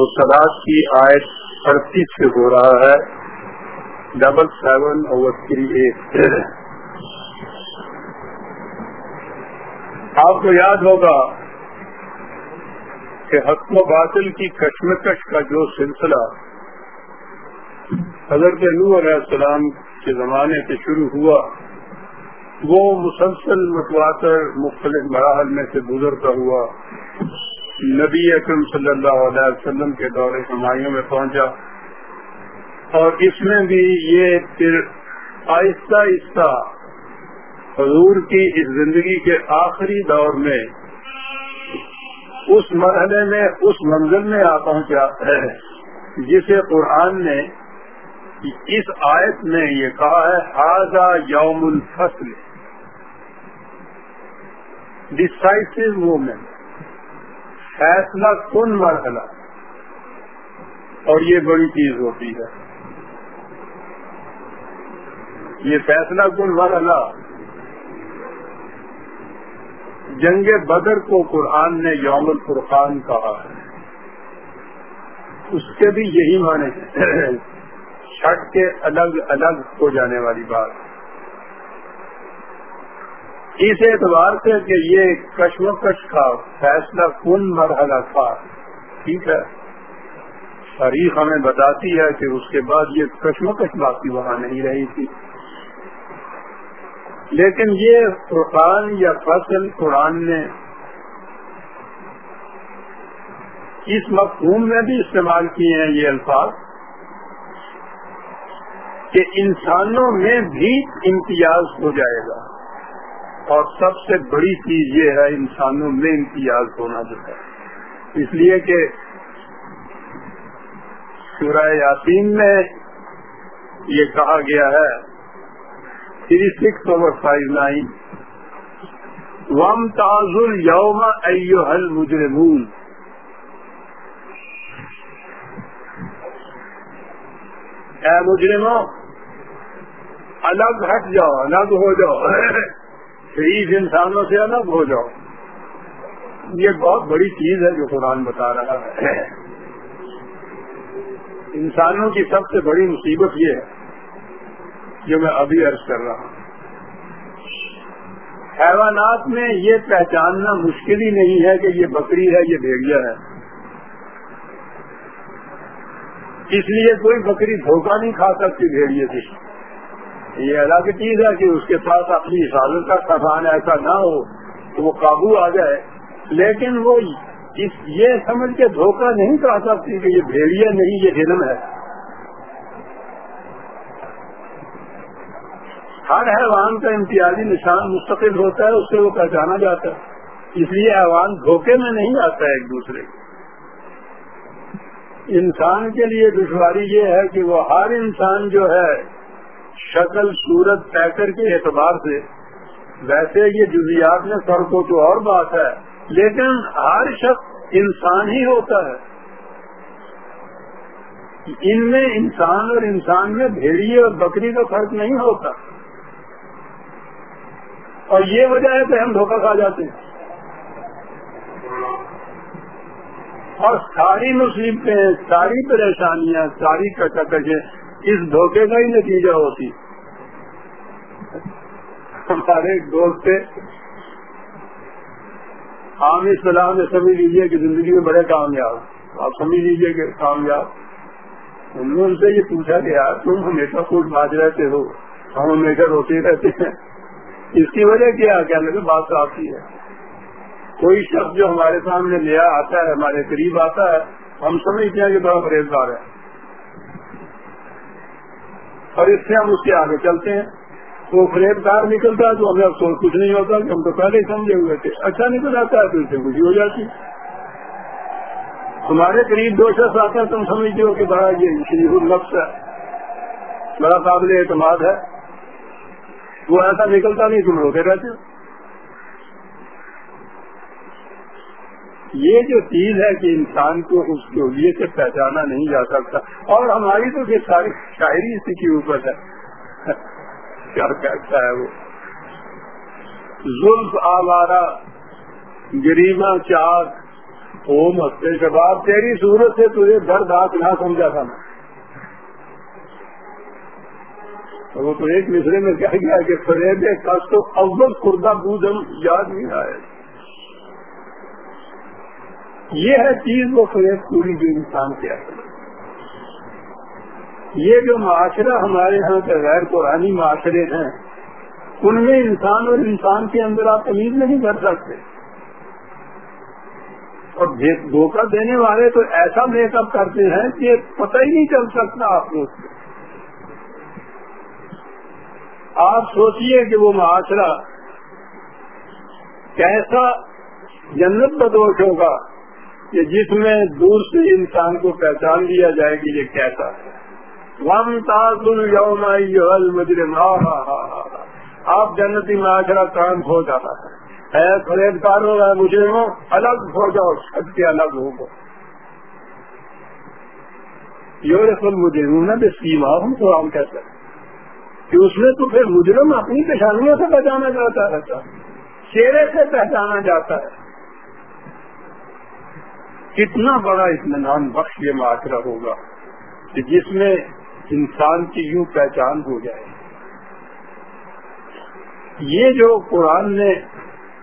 مسلاط کی آیت اڑتیس سے ہو رہا ہے۔ Double seven over three eight آپ کو یاد ہوگا کہ حق و باطل کی کشمکش کا جو سلسلہ حضرت نو علیہ السلام کے زمانے سے شروع ہوا، وہ مسلسل متواتر مختلف مراحل میں سے گزرتا ہوا۔ نبی اکرم صلی اللہ علیہ وسلم کے دور ہمایوں میں پہنچا۔ اور اس میں بھی یہ پھر آہستہ آہستہ حضور کی اس زندگی کے آخری دور میں اس مرحلے میں، اس منزل میں آ پہنچا ہے، جسے قرآن نے اس آیت میں یہ کہا ہے حاضہ یوم الفصل. ڈسائسو مومنٹ فیصلہ کن مرحلہ؟ اور یہ بڑی چیز ہوتی ہے۔ یہ فیصلہ کن مرحلہ؟ جنگ بدر کو قرآن نے یوم الفرقان کہا ہے۔ اس کے بھی یہی معنی چھٹ کے الگ الگ ہو جانے والی بات۔ اس اعتبار سے کہ یہ کشمکش کا فیصلہ کن مرحلہ تھا؟ ٹھیک ہے۔ تاریخ ہمیں بتاتی ہے کہ اس کے بعد یہ کشمکش باقی وہاں نہیں رہی تھی۔ لیکن یہ قرآن یا فصل قرآن نے اس مفہوم میں بھی استعمال کیے ہیں یہ الفاظ کہ انسانوں میں بھی امتیاز ہو جائے گا۔ اور سب سے بڑی چیز یہ ہے انسانوں میں امتیاز ہونا جو ہے۔ اس لیے کہ سورہ یاسین میں یہ کہا گیا ہے three six over five nine. وم تازل یوم ایوہل مجرمون اے مجرموں، الگ ہٹ جاؤ، الگ ہو جاؤ۔ شریف انسانوں سے الگ ہو جاؤ۔ یہ بہت بڑی چیز ہے جو قرآن بتا رہا ہے۔ انسانوں کی سب سے بڑی مصیبت یہ ہے جو میں ابھی عرض کر رہا ہوں۔ حیوانات میں یہ پہچاننا مشکل ہی نہیں ہے کہ یہ بکری ہے، یہ بھیڑیا ہے۔ اس لیے کوئی بکری دھوکہ نہیں کھا سکتی بھیڑیے سے یہ الگ چیز ہے کہ اس کے پاس اپنی حفاظت کا سامان ایسا نہ ہو تو وہ قابو آ جائے۔ لیکن وہ اس یہ سمجھ کے دھوکہ نہیں کہا سکتی کہ یہ بھیڑیا نہیں، یہ علم ہے۔ ہر حیوان کا امتیازی نشان مستقل ہوتا ہے، اس سے وہ پہچانا جاتا ہے۔ اس لیے حیوان دھوکے میں نہیں آتا ہے ایک دوسرے۔ انسان کے لیے دشواری یہ ہے کہ وہ ہر انسان جو ہے شکل صورت پیکر کے اعتبار سے، ویسے یہ جزیات میں سر کو تو اور بات ہے، لیکن ہر شخص انسان ہی ہوتا ہے۔ ان میں انسان اور انسان میں بھیڑی اور بکری کا فرق نہیں ہوتا۔ اور یہ وجہ ہے کہ ہم دھوکہ کھا جاتے ہیں۔ اور ساری مصیبتیں، ساری پریشانیاں، ساری کچکشیں اس دھوکے کا ہی نتیجہ ہوتی۔ ہمارے دوست تھے۔ عام اصطلاح میں سمجھ لیجیے کہ زندگی میں بڑے کامیاب۔ آپ سمجھ لیجیے کہ کامیاب۔ نے ان سے یہ پوچھا کہ یار تم ہمیشہ خوش بھاج رہتے ہو۔ ہم ہمیشہ روتے رہتے ہیں۔ اس کی وجہ کیا؟ کیا لگے بات صاف کی ہے۔ کوئی شخص جو ہمارے سامنے نیا آتا ہے، ہمارے قریب آتا ہے، ہم سمجھتے ہیں کہ بڑا پرہیزگار ہے۔ اور اس سے ہم اس کے آگے چلتے ہیں۔ وہ فریب دار نکلتا ہے تو ہمیں افسوس کچھ نہیں ہوتا کہ ہم تو پہلے ہی سمجھے ہوئے تھے۔ اچھا نکل آتا ہے تو اس سے خوشی ہو جاتی۔ تمہارے قریب دو شخص آتے ہیں، تم سمجھتے ہو کہ بڑا یہ شریف النفس ہے۔ بڑا قابل اعتماد ہے۔ وہ ایسا نکلتا نہیں، تم روتے رہتے ہو۔ یہ جو چیز ہے کہ انسان کو اس جولیے سے پہچانا نہیں جا سکتا، اور ہماری تو یہ ساری شاعری اسی کے اوپر ہے۔ کیا کہتا ہے وہ؟ زلف آوارہ گریما چاک ہفتے کے بعد تیری صورت سے تجھے درد آت نہ سمجھا تھا میں۔ وہ تو ایک مصرے میں کیا گیا کہ فریب کس تو اول خوردہ بوجھ ہم یاد نہیں آئے یہ ہے چیز وہ فریب پوری جو انسان کیا یہ جو معاشرہ ہمارے یہاں کے غیر قرآنی معاشرے ہیں، ان میں انسان اور انسان کے اندر آپ تمیز نہیں کر سکتے۔ اور دھوکہ دینے والے تو ایسا میک اپ کرتے ہیں کہ پتہ ہی نہیں چل سکتا آپ لوگ سے آپ سوچئے کہ وہ معاشرہ کیسا جنت بدوش ہوگا کہ جس میں دور سے انسان کو پہچان لیا جائے گی یہ کیسا ہے۔ وم یوم مجرم آپ جنتی معاشرہ کام ہو جاتا ہے۔ خریدار ہو رہا ہے مجرموں، الگ ہو جاؤ، سب کے الگ ہو گو یورسل مجرم بے سیما، ہم تو ہم کہتے ہیں۔ کہ اس میں تو پھر مجرم اپنی پریشانیوں سے پہچانا جاتا رہتا چہرے سے پہچانا جاتا ہے۔ کتنا بڑا اطمینان بخش یہ معاشرہ ہوگا کہ جس میں انسان کی یوں پہچان ہو جائے۔ یہ جو قرآن نے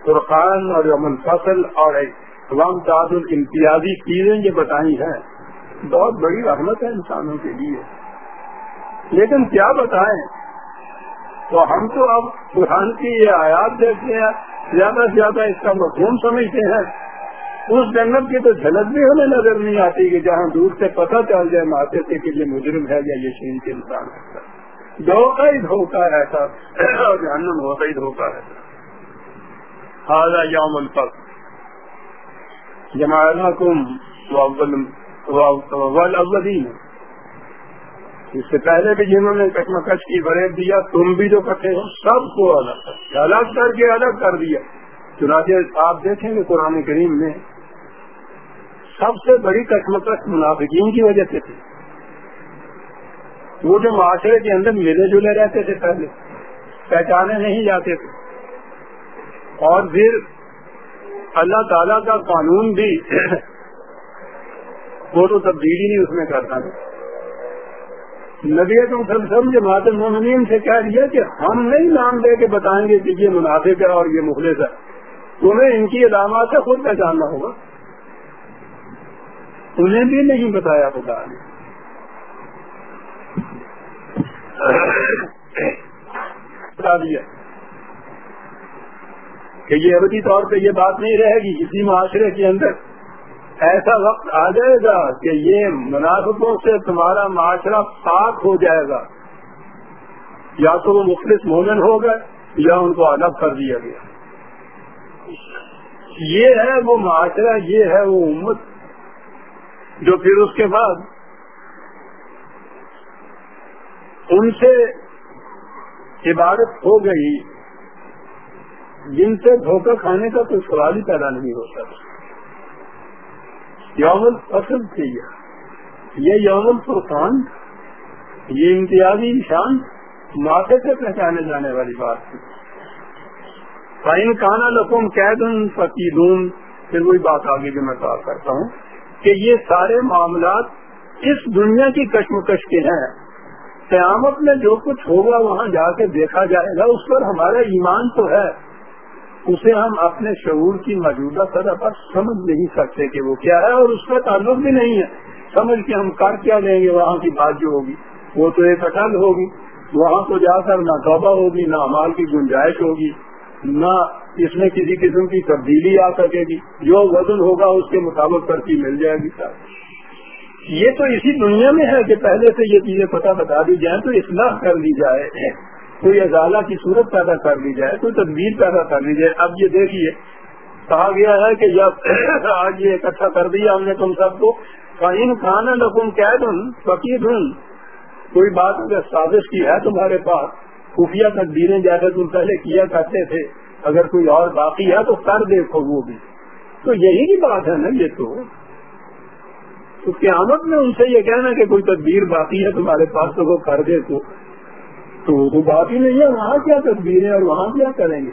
قرقان اور امن فصل اور تمام تعدل امتیازی چیزیں یہ بتائی ہیں، بہت بڑی رحمت ہے انسانوں کے لیے۔ لیکن کیا بتائیں؟ تو ہم تو اب قرآن کی یہ آیات دیکھتے ہیں، زیادہ سے زیادہ اس کا مفہوم سمجھتے ہیں۔ اس جنت کی تو جھلک بھی ہمیں نظر نہیں آتی کہ جہاں دور سے پتہ چل جائے ماتے سے کہ یہ مجرم ہے یا یہ شین کے انسان ہے۔ دھوکہ ہی دھوکہ رہتا اور جہنم ہوتا ہی دھوکہ رہتا حاضہ یوم الفق جماعت کم اس سے پہلے بھی جنہوں نے کشمکش کی فریب دیا، تم بھی جو کٹے ہو، سب کو الگ الگ کر کے الگ کر دیا۔ چنانچہ آپ دیکھیں گے قرآن کریم میں سب سے بڑی کشمکش منافقین کی وجہ سے تھی۔ وہ جو معاشرے کے اندر ملے جلے رہتے تھے پہلے، پہچانے نہیں جاتے تھے۔ اور پھر اللہ تعالی کا قانون بھی وہ تو تبدیلی نہیں اس میں کرتا تھا۔ نبی تم سب سمجھ مات سے کہہ دیا کہ ہم نہیں نام دے کے بتائیں گے کہ یہ منافق ہے اور یہ مخلص ہے۔ تمہیں ان کی علامات سے خود پہچاننا ہوگا۔ انہیں بھی نہیں بتایا بتا دیا۔ کہ یہ ابدی طور پہ یہ بات نہیں رہے گی اسی معاشرے کے اندر۔ ایسا وقت آ جائے گا کہ یہ منافقوں سے تمہارا معاشرہ پاک ہو جائے گا۔ یا تو وہ مختلف مومن ہو گئے یا ان کو الگ کر دیا گیا۔ یہ ہے وہ معاشرہ، یہ ہے وہ امت۔ جو پھر اس کے بعد ان سے عبادت ہو گئی، جن سے دھوکہ کھانے کا کوئی سوال ہی پیدا نہیں ہوتا یوم الفصل تھی یہ۔ یوم الفرقان، یہ امتیازی نشان، ماتھے سے پہچانے جانے والی بات تھی۔ فائن کانا لکم قید فقیدون۔ پھر وہی بات آگے جو میں کہا کرتا ہوں۔ کہ یہ سارے معاملات اس دنیا کی کشمکش کے ہیں۔ قیامت میں جو کچھ ہوگا وہاں جا کے دیکھا جائے گا، اس پر ہمارا ایمان تو ہے۔ اسے ہم اپنے شعور کی موجودہ سطح پر سمجھ نہیں سکتے کہ وہ کیا ہے اور اس کا تعلق بھی نہیں ہے۔ سمجھ کے ہم کر کیا لیں گے، وہاں کی بات جو ہوگی، وہ تو ایک اٹل ہوگی۔ وہاں تو جا کر نہ توبہ ہوگی، نہ امال کی گنجائش ہوگی، نہ اس میں کسی قسم کی تبدیلی آ سکے گی۔ جو وزن ہوگا اس کے مطابق ترقی مل جائے گی۔ سر یہ تو اسی دنیا میں ہے کہ پہلے سے یہ چیزیں پتہ بتا دی جائیں تو اصلاح کر لی جائے۔ کوئی ازالہ کی صورت پیدا کر لی جائے، کوئی تدبیر پیدا کر لی جائے۔ اب یہ دیکھیے، کہا گیا ہے کہ جب آج یہ اکٹھا کر دیا ہم نے تم سب کو فہم کھانا لکم قید ہوں فقیر ہوں کوئی بات اگر سازش کی ہے تمہارے پاس، خفیہ تدبیریں جیسے تم پہلے کیا کرتے تھے اگر کوئی اور باقی ہے تو کر دیکھو وہ بھی۔ تو یہی کی بات ہے نا یہ تو۔ قیامت میں ان سے یہ کہنا کہ کوئی تدبیر باقی ہے تمہارے پاس تو وہ کر دے تو۔ تو وہ بات ہی نہیں ہے، وہاں کیا تدبیر ہے اور وہاں کیا کریں گے؟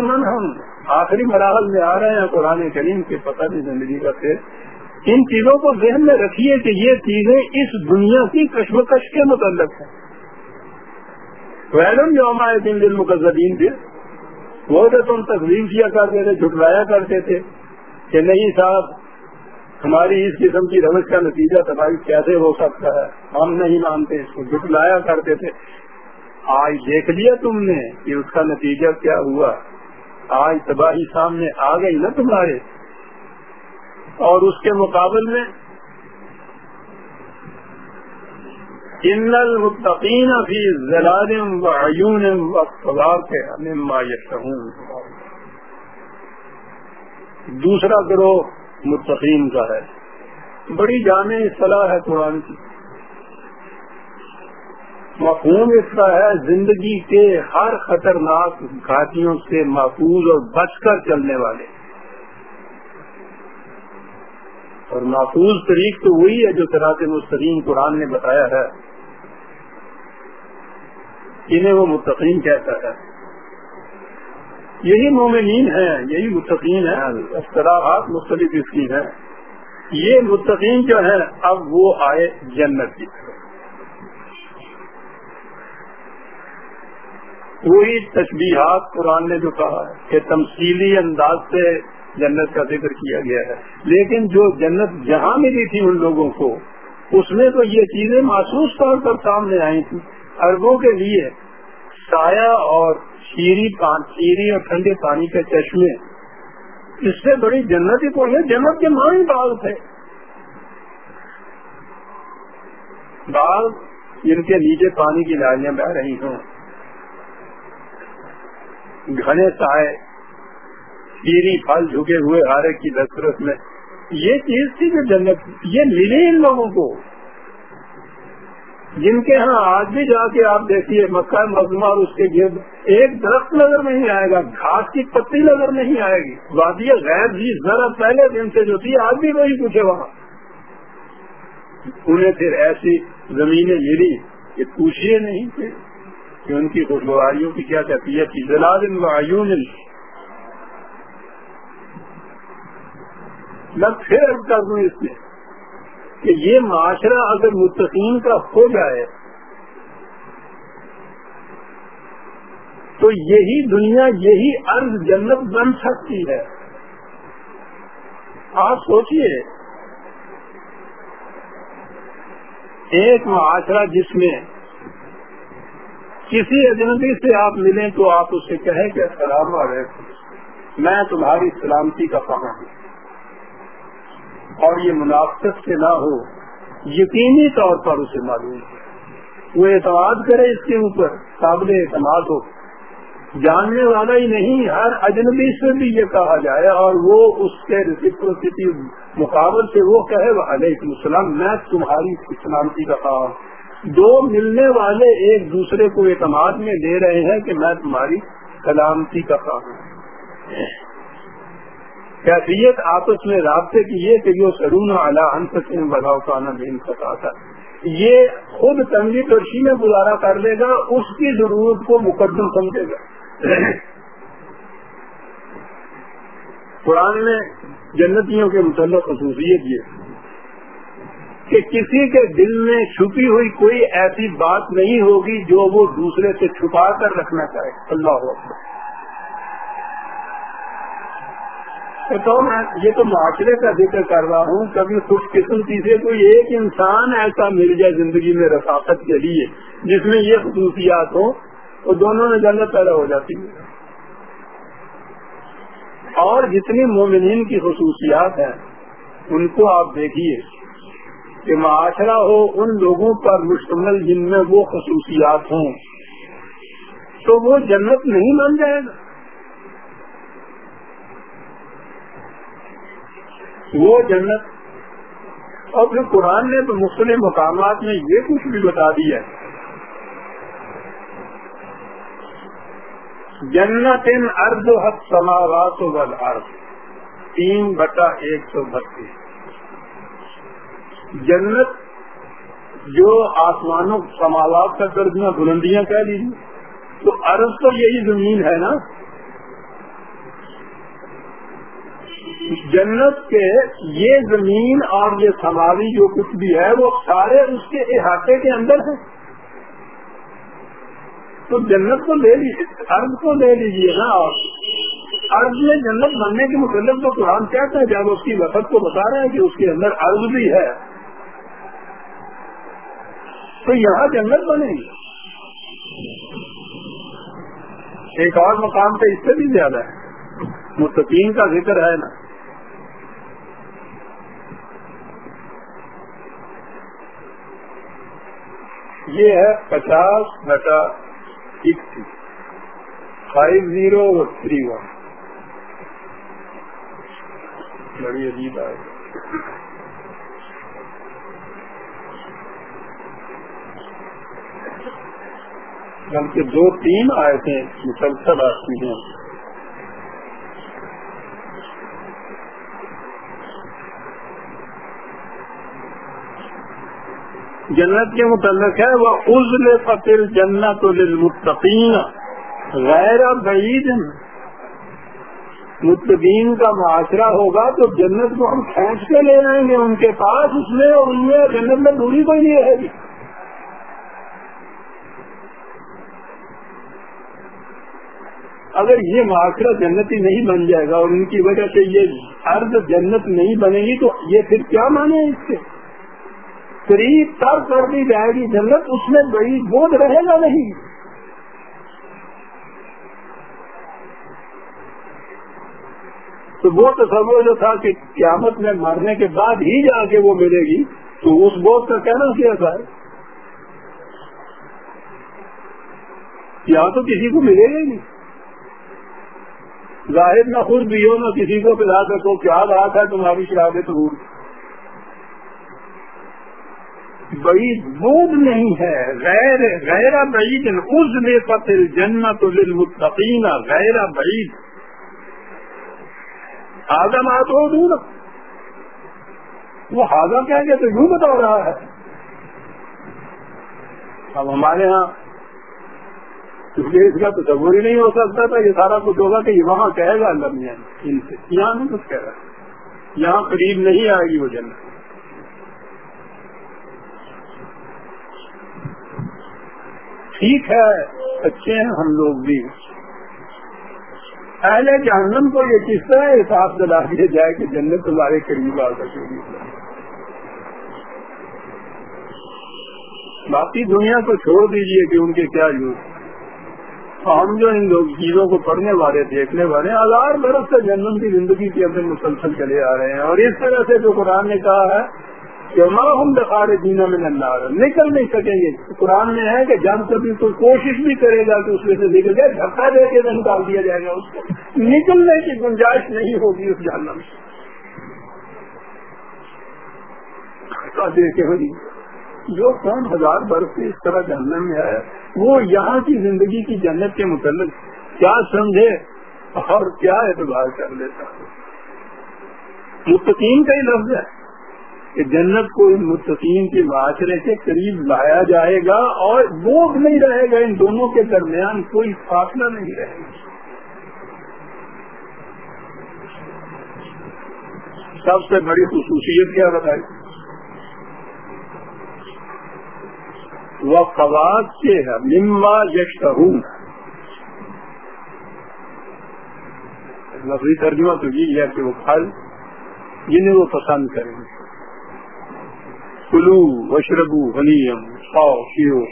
من ہم آخری مراحل میں آ رہے ہیں قرآن کریم کے پتہ نہیں زندگی کا پھر ان چیزوں کو ذہن میں رکھیے کہ یہ چیزیں اس دنیا کی کشمکش کے متعلق ہیں۔ ویلم جو ہمارے دن دل مقدین تھے وہ تو تم تقسیم کیا کرتے تھے، جھٹلایا کرتے تھے کہ نہیں صاحب، ہماری اس قسم کی روش کا نتیجہ تباہی کیسے ہو سکتا ہے؟ ہم نہیں مانتے، اس کو جھٹلایا کرتے تھے۔ آج دیکھ لیا تم نے کہ اس کا نتیجہ کیا ہوا۔ آج تباہی سامنے آ گئی نا تمہارے۔ اور اس کے مقابل میں ان المتقین فی ضلال و عیون مما یشتہون دوسرا گروہ متقین کا ہے۔ بڑی جامع اصطلاح ہے قرآن کی۔ مفہوم اس کا ہے زندگی کے ہر خطرناک گھاٹیوں سے محفوظ اور بچ کر چلنے والے۔ اور محفوظ طریق تو وہی ہے جو سراط مستقیم قرآن نے بتایا ہے۔ انہیں وہ متقین کہتا ہے۔ یہی مومنین ہیں، یہی متقین ہیں۔ اختلاحات مختلف اس کی ہیں۔ یہ متقین جو ہیں، اب وہ آئے جنت کی وہی تشبیہات قرآن نے جو کہا ہے کہ تمثیلی انداز سے جنت کا ذکر کیا گیا ہے۔ لیکن جو جنت جہاں ملی تھی ان لوگوں کو، اس میں تو یہ چیزیں محسوس طور پر سامنے آئی تھی اربوں کے لیے سایہ اور شیری شیری اور ٹھنڈے پانی کے چشمے، اس سے بڑی جنت ہی کون ہے؟ جنت کے مان باغ تھے۔ باغ جن کے نیچے پانی کی لالیاں بہ رہی ہوں۔ گھنے سائے، شیری پھل جھکے ہوئے ہارے کی دسترس میں۔ یہ چیز تھی جو جنت یہ ملے ان لوگوں کو۔ جن کے ہاں آج بھی جا کے آپ دیکھیے، مکہ مزما اور اس کے گرد ایک درخت نظر نہیں آئے گا، گھاس کی پتی نظر نہیں آئے گی۔ وادی غیر جی ذرا پہلے دن سے جو تھی، آج بھی وہی پوچھے وہاں۔ انہیں پھر ایسی زمینیں ملی کہ پوچھیے نہیں تھے کہ ان کی خوشگواریوں کی کیا کہتی ہے میں پھر کر دوں اس میں کہ یہ معاشرہ اگر متقین کا ہو جائے تو یہی دنیا، یہی ارض جنت بن سکتی ہے۔ آپ سوچئے، ایک معاشرہ جس میں کسی اجنبی سے آپ ملیں تو آپ اسے کہیں کہ السلام علیکم، میں تمہاری سلامتی کا ہوں۔ اور یہ منافقت سے نہ ہو، یقینی طور پر اسے معلوم ہے وہ اعتماد کرے اس کے اوپر، قابل اعتماد ہو۔ جاننے والا ہی نہیں، ہر اجنبی سے بھی یہ کہا جائے، اور وہ اس کے ریسیپروسٹی مقابل سے وہ کہے علیکم السلام، میں تمہاری سلامتی کا کہا دو ملنے والے ایک دوسرے کو اعتماد میں دے رہے ہیں کہ میں تمہاری سلامتی کا کہا ہوں۔ کیفیت آپس میں رابطے کی یہ کہ جو سرون اعلیٰ بڑھاؤ کانا بھی سکا تھا۔ یہ خود تنگی ترشی میں گزارا کر لے گا، اس کی ضرورت کو مقدم سمجھے گا۔ قرآن میں جنتیوں کے متعلق خصوصیت یہ کہ کسی کے دل میں چھپی ہوئی کوئی ایسی بات نہیں ہوگی جو وہ دوسرے سے چھپا کر رکھنا چاہے۔ اللہ اکبر۔ تو میں یہ تو معاشرے کا ذکر کر رہا ہوں، کبھی خوش قسمتی سے کوئی ایک انسان ایسا مل جائے زندگی میں رفاقت کے لیے جس میں یہ خصوصیات ہوں، تو دونوں میں جنت پیدا ہو جاتی ہے۔ اور جتنی مومنین کی خصوصیات ہیں، ان کو آپ دیکھیے کہ معاشرہ ہو، ان لوگوں پر مشتمل جن میں وہ خصوصیات ہوں، تو وہ جنت نہیں بن جائے گا۔ وہ جنت اور پھر قرآن نے تو مختلف مقامات میں یہ کچھ بھی بتا دیا جنت ان ارد حق سماوات ارد تین بٹا ایک سو بتیس۔ جنت جو آسمانوں، سماوات کا درجہ بلندیاں کہہ لیجیے تو عرض تو یہی زمین ہے نا۔ جنت کے یہ زمین اور یہ سواری جو کچھ بھی ہے، وہ سارے اس کے احاطے کے اندر ہیں۔ تو جنت کو لے لیجیے ارد کو لے لیجیے نا ہاں۔ اور ارد میں جنت بننے کے متعلق تو قرآن کہتا ہے، جب اس کی وقت کو بتا رہے ہیں کہ اس کے اندر ارد بھی ہے۔ تو یہاں جنت بنے گی۔ ایک اور مقام پہ اس سے بھی زیادہ ہے۔ مستقین کا ذکر ہے نا۔ یہ ہے پچاس بٹا اکتیس فائیو زیرو تھری ون بڑی عجیب آئے۔ بلکہ دو تین آئے تھے مسلسل آتی ہیں۔ جنت کے متعلق ہے، وہ عزل فتل جنت للمتقین، غیر بعید متقین کا معاشرہ ہوگا تو جنت کو ہم کھینچ کے لے آئیں گے ان کے پاس، اس میں اور ان میں، جنت میں دوری کوئی نہیں رہے گی۔ اگر یہ معاشرہ جنتی نہیں بن جائے گا اور ان کی وجہ سے یہ ارد جنت نہیں بنے گی، تو یہ پھر کیا مانے اس سے قریب تر کر دی جائے گی جنت، اس میں بڑی بوجھ رہے گا نہیں۔ تو وہ تصور جو تھا کہ قیامت میں مرنے کے بعد ہی جا کے وہ ملے گی، تو اس بوجھ کا کہنا کیا تھا؟ یہاں تو کسی کو ملے گا نہیں۔ ظاہر نہ خود بھی ہو، نہ کسی کو پلا سکو، کیا بات ہے تمہاری شرابت روح بعید بود نہیں ہے، غیر غیر بعید اس فتل جنت للمتقین، غیر بعید۔ آدم آ تو دور وہ ہاضا کیا کہ تو یوں بتا رہا ہے۔ اب ہمارے ہاں اس کا تصور ہی نہیں ہو سکتا تھا، یہ سارا کچھ ہوگا کہ یہ وہاں کہے گا اللہ میاں ان سے یہاں نہیں کچھ کہہ رہا۔ یہاں قریب نہیں آئے گی وہ جنت۔ ٹھیک ہے اچھے ہیں، ہم لوگ بھی۔ اہل جہنم کو یہ کس طرح احساس دلا دیا جائے کہ جنت تمہارے قریب آ سکے گی؟ باقی دنیا کو چھوڑ دیجیے کہ ان کے کیا یوز ہم جو ان لوگ چیزوں کو پڑھنے والے، دیکھنے والے، ہزار برس سے جنم کی زندگی کے اندر مسلسل چلے آ رہے ہیں۔ اور اس طرح سے جو قرآن نے کہا ہے ہم دکھارے دینا میں اللہ نکل نہیں سکیں گے۔ قرآن میں ہے کہ جب کبھی کوئی کوشش بھی کرے گا کہ اس میں سے نکل جائے، دھکا دے کے نکال دیا جائے گا اس کو۔ نکلنے کی گنجائش نہیں ہوگی اس جہنم سے۔ دیکھے جو کون ہزار برس سے اس طرح جہنم میں ہے وہ یہاں کی زندگی کی جنت کے متعلق کیا سمجھے اور کیا اعتبار کر لیتا۔ متقین کا ہی لفظ ہے۔ کہ جنت کو ان متقین کے معاشرے کے قریب لایا جائے گا اور وہ نہیں رہے گا، ان دونوں کے درمیان کوئی فاصلہ نہیں رہے گا۔ سب سے بڑی خصوصیت کیا بتائی؟ وہ فواد کے ہے مما یشتہ لفظی ترجمہ تو یہ ہے کہ وہ پھل جنہیں وہ پسند کریں گے۔ کلو وشربو غنیم کھاؤ پیو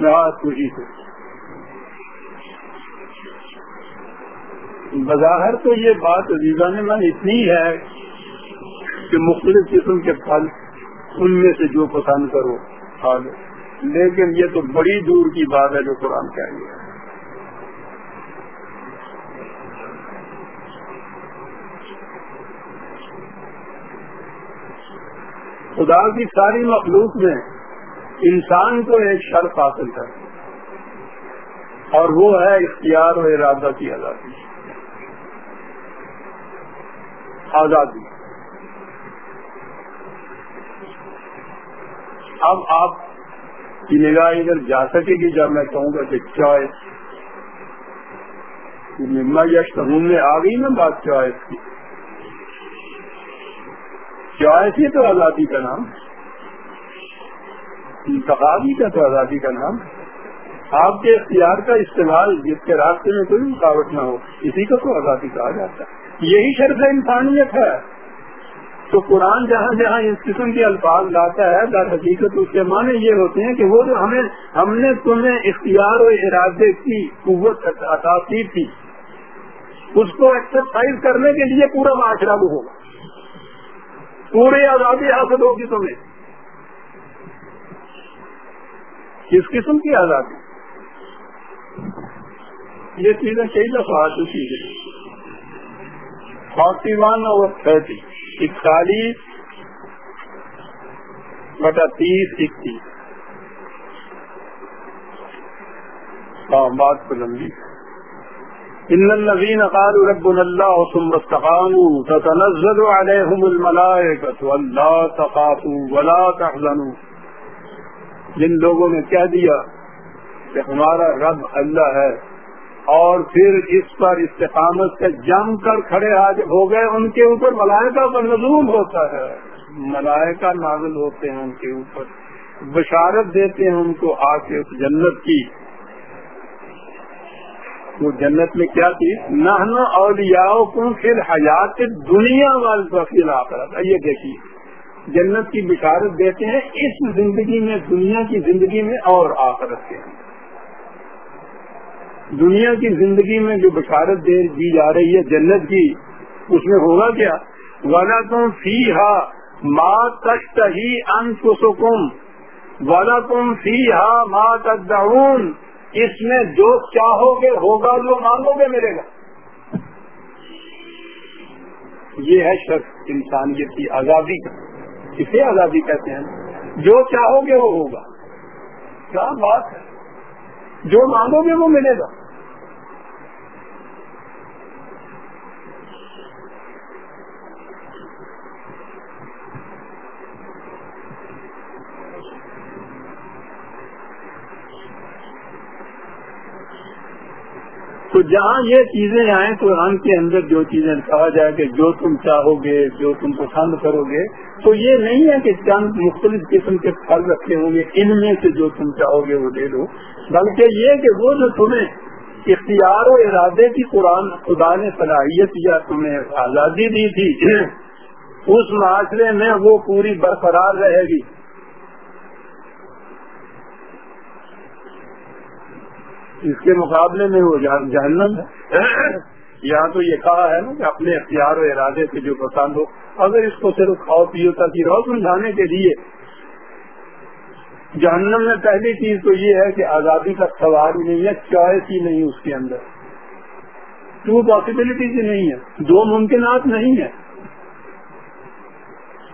نہاد خوشی سے بظاہر تو یہ بات عزیزہ نے من اتنی ہے کہ مختلف قسم کے پھل ان میں سے جو پسند کرو، کھا لو۔ لیکن یہ تو بڑی دور کی بات ہے جو قرآن کہہ گیا خدا کی ساری مخلوق میں انسان کو ایک شرط حاصل ہے اور وہ ہے اختیار و ارادہ کی آزادی۔ آزادی۔ اب آپ کی نگاہ ادھر جا سکے گی جب میں کہوں گا کہ چوائس۔ میں یشتہوں میں آ گئی نا بات چوائس کی۔ چوائس ہی تو آزادی کا نام؟ انتخابی کا تو آزادی کا نام؟ آپ کے اختیار کا استعمال جس کے راستے میں کوئی رکاوٹ نہ ہو، اسی کو تو آزادی کہا جاتا ہے۔ یہی شرف انسانیت ہے۔ تو قرآن جہاں جہاں اس قسم کے الفاظ لاتا ہے، در حقیقت اس کے معنی یہ ہوتے ہیں کہ وہ جو ہمیں ہم نے تمہیں اختیار و ارادے کی قوت عطا کی تھی اس کو ایکسرسائز کرنے کے لیے پورا معاشرہ وہ ہوگا۔ پوری آزادی حاصل ہوگی تمہیں۔ کس قسم کی آزادی؟ یہ چیزیں کئی دفعہ آ چکی ہے فورٹی ون اور تھرٹی اکتالیس بٹا تیس، اکتیس۔ ہاں بات کو لمبی۔ ان الذين قالوا ربنا الله ثم استقاموا تتنزل عليهم الملائكة ولا تخافوا ولا تحزنوا۔ جن لوگوں نے کہہ دیا کہ ہمارا رب اللہ ہے اور پھر اس پر استقامت سے جم کر کھڑے آج ہو گئے، ان کے اوپر ملائکہ پر نظوم ہوتا ہے۔ ملائکہ نازل ہوتے ہیں ان کے اوپر۔ بشارت دیتے ہیں ان کو آ کے اس جنت کی۔ وہ جنت میں کیا تھی؟ نہ اولیاء کو پھر حیات دنیا وال وکیل آخرت یہ دیکھیے۔ جنت کی بشارت دیتے ہیں اس زندگی میں، دنیا کی زندگی میں اور آخرت کے۔ دنیا کی زندگی میں جو بشارت دے دی جا رہی ہے جنت کی، اس میں ہوگا کیا؟ والا تم فی ہا ماں تشت ہی ان سکم والا تم فی ہا ماں تدعون۔ اس میں جو چاہو گے ہوگا جو مانگو گے ملے گا۔ یہ ہے شخص انسانیت کی آزادی۔ کا اسے آزادی کہتے ہیں؟ جو چاہو گے وہ ہوگا۔ کیا بات ہے؟ جو مانگو گے وہ ملے گا۔ تو جہاں یہ چیزیں آئیں قرآن کے اندر جو چیزیں کہا جائے کہ جو تم چاہو گے جو تم پسند کرو گے تو یہ نہیں ہے کہ چند مختلف قسم کے پھل رکھے ہوں گے، ان میں سے جو تم چاہو گے وہ دے دو۔ بلکہ یہ کہ وہ جو تمہیں اختیار و ارادے کی قرآن خدا نے صلاحیت یا تمہیں آزادی دی تھی، اس معاشرے میں وہ پوری برقرار رہے گی۔ اس کے مقابلے میں وہ جہنم ہے یہاں تو یہ کہا ہے نا کہ اپنے اختیار و ارادے سے جو پسند ہو، اگر اس کو صرف کھاؤ پیو تک رو سمجھانے کے لیے۔ جہنم میں پہلی چیز تو یہ ہے کہ آزادی کا سوال ہی نہیں ہے، چوائس ہی نہیں اس کے اندر۔ ٹو پاسبلٹیز ہی نہیں ہے۔ دو ممکنات نہیں ہے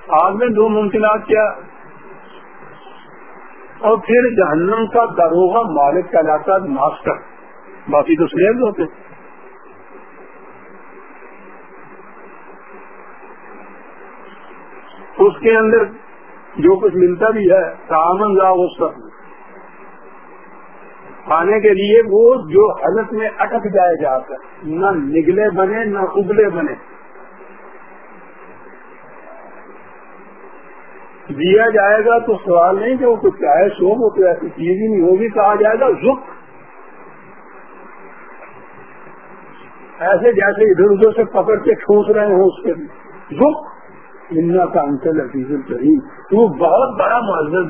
آگ میں دو ممکنات کیا اور پھر جہنم کا دروگا مالک کا ہے ماسٹر باقی تو سلیب ہوتے۔ اس کے اندر جو کچھ ملتا بھی ہے سامن اس کھانے کے لیے وہ جو حالت میں اٹک جائے جا کر نہ نگلے بنے، نہ ابلے بنے۔ دیا جائے گا تو سوال نہیں کہ وہ کچھ چاہے سو وہ تو ایسی چیز ہی نہیں ہوگی، کہا جائے گا زخ ایسے جیسے ادھر ادھر سے پکڑ کے ٹھوس رہے ہوں اس کے زخ اننا کا انکل عزیز الکریم۔ تو بہت بڑا معذرت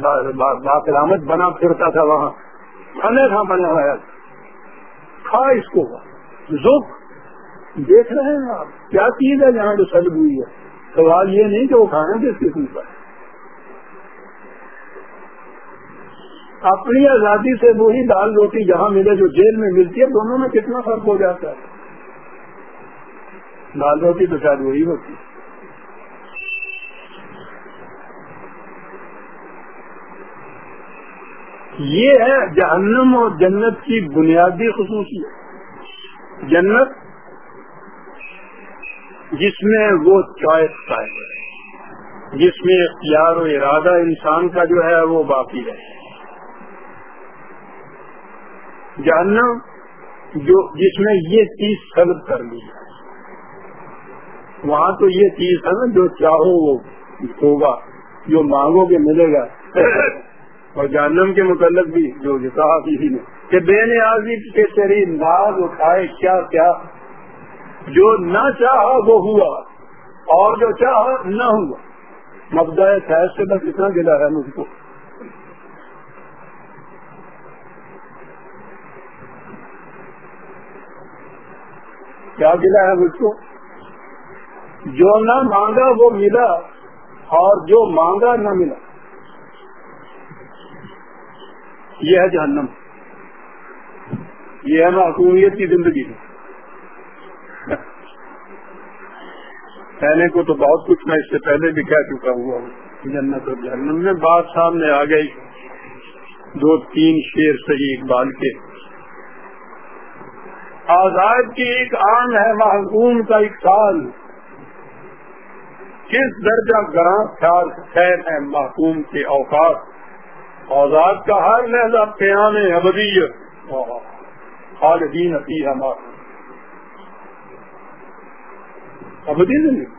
باقرامت بنا پھرتا تھا وہاں۔ کھانے تھا بنا ہوا کھا اس کو۔ زخ دیکھ رہے ہیں آپ۔ کیا چیز ہے جہاں جو سلب ہوئی ہے؟ سوال یہ نہیں کہ وہ کھانا کس قسم کا ہے۔ اپنی آزادی سے وہی دال روٹی جہاں ملے جو جیل میں ملتی ہے، دونوں میں کتنا فرق ہو جاتا ہے؟ دال روٹی تو شاید وہی ہوتی۔ ہے یہ ہے جہنم اور جنت کی بنیادی خصوصیت۔ جنت جس میں وہ چوائس ہے جس میں اختیار و ارادہ انسان کا جو ہے وہ باقی ہے جہنم جو جس میں یہ چیز سلب کر لی۔ وہاں تو یہ چیز ہے نا جو چاہو وہ ہوگا، جو مانگو گے ملے گا۔ اور جہنم کے متعلق بھی جو کہا کسی نے کہ بے نیازی کے تیری ناز اٹھائے کیا کیا۔ جو نہ چاہا وہ ہوا، اور جو چاہا نہ ہوا۔ مبدا خیر سے بس اتنا گلا ہے مجھ کو۔ کیا گلا ہے مجھ کو؟ جو نہ مانگا وہ ملا اور جو مانگا نہ ملا۔ یہ ہے جہنم۔ یہ ہے معقومیت کی زندگی۔ کہنے کو تو بہت کچھ میں اس سے پہلے بھی کہہ چکا ہوا ہوں۔ جنت اور جہنم میں بات سامنے آ گئی۔ دو تین شیر صحیح اقبال کے۔ آزاد کی ایک آن ہے، محکوم کا ایک سال۔ کس درجہ گراں خیال خیر ہے محکوم کے اوقات؟ آزاد کا ہر لہذا قیام ابدی خالدین عطی ہمارا ابدی زندگی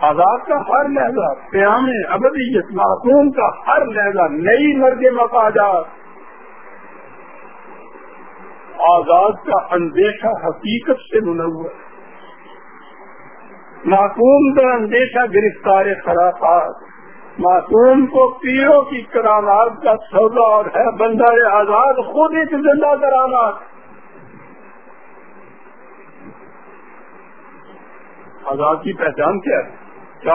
آزاد کا ہر لہذا قیام ابدیت معصوم کا ہر لہذا نئی مرد مفادات۔ آزاد کا اندیشہ حقیقت سے منور معصوم کا اندیشہ گرفتار خرافات، معصوم کو پیروں کی کرامات کا سودا اور ہے بندہ آزاد خود ایک زندہ کرامات۔ آزاد کی پہچان کیا ہے؟ کیا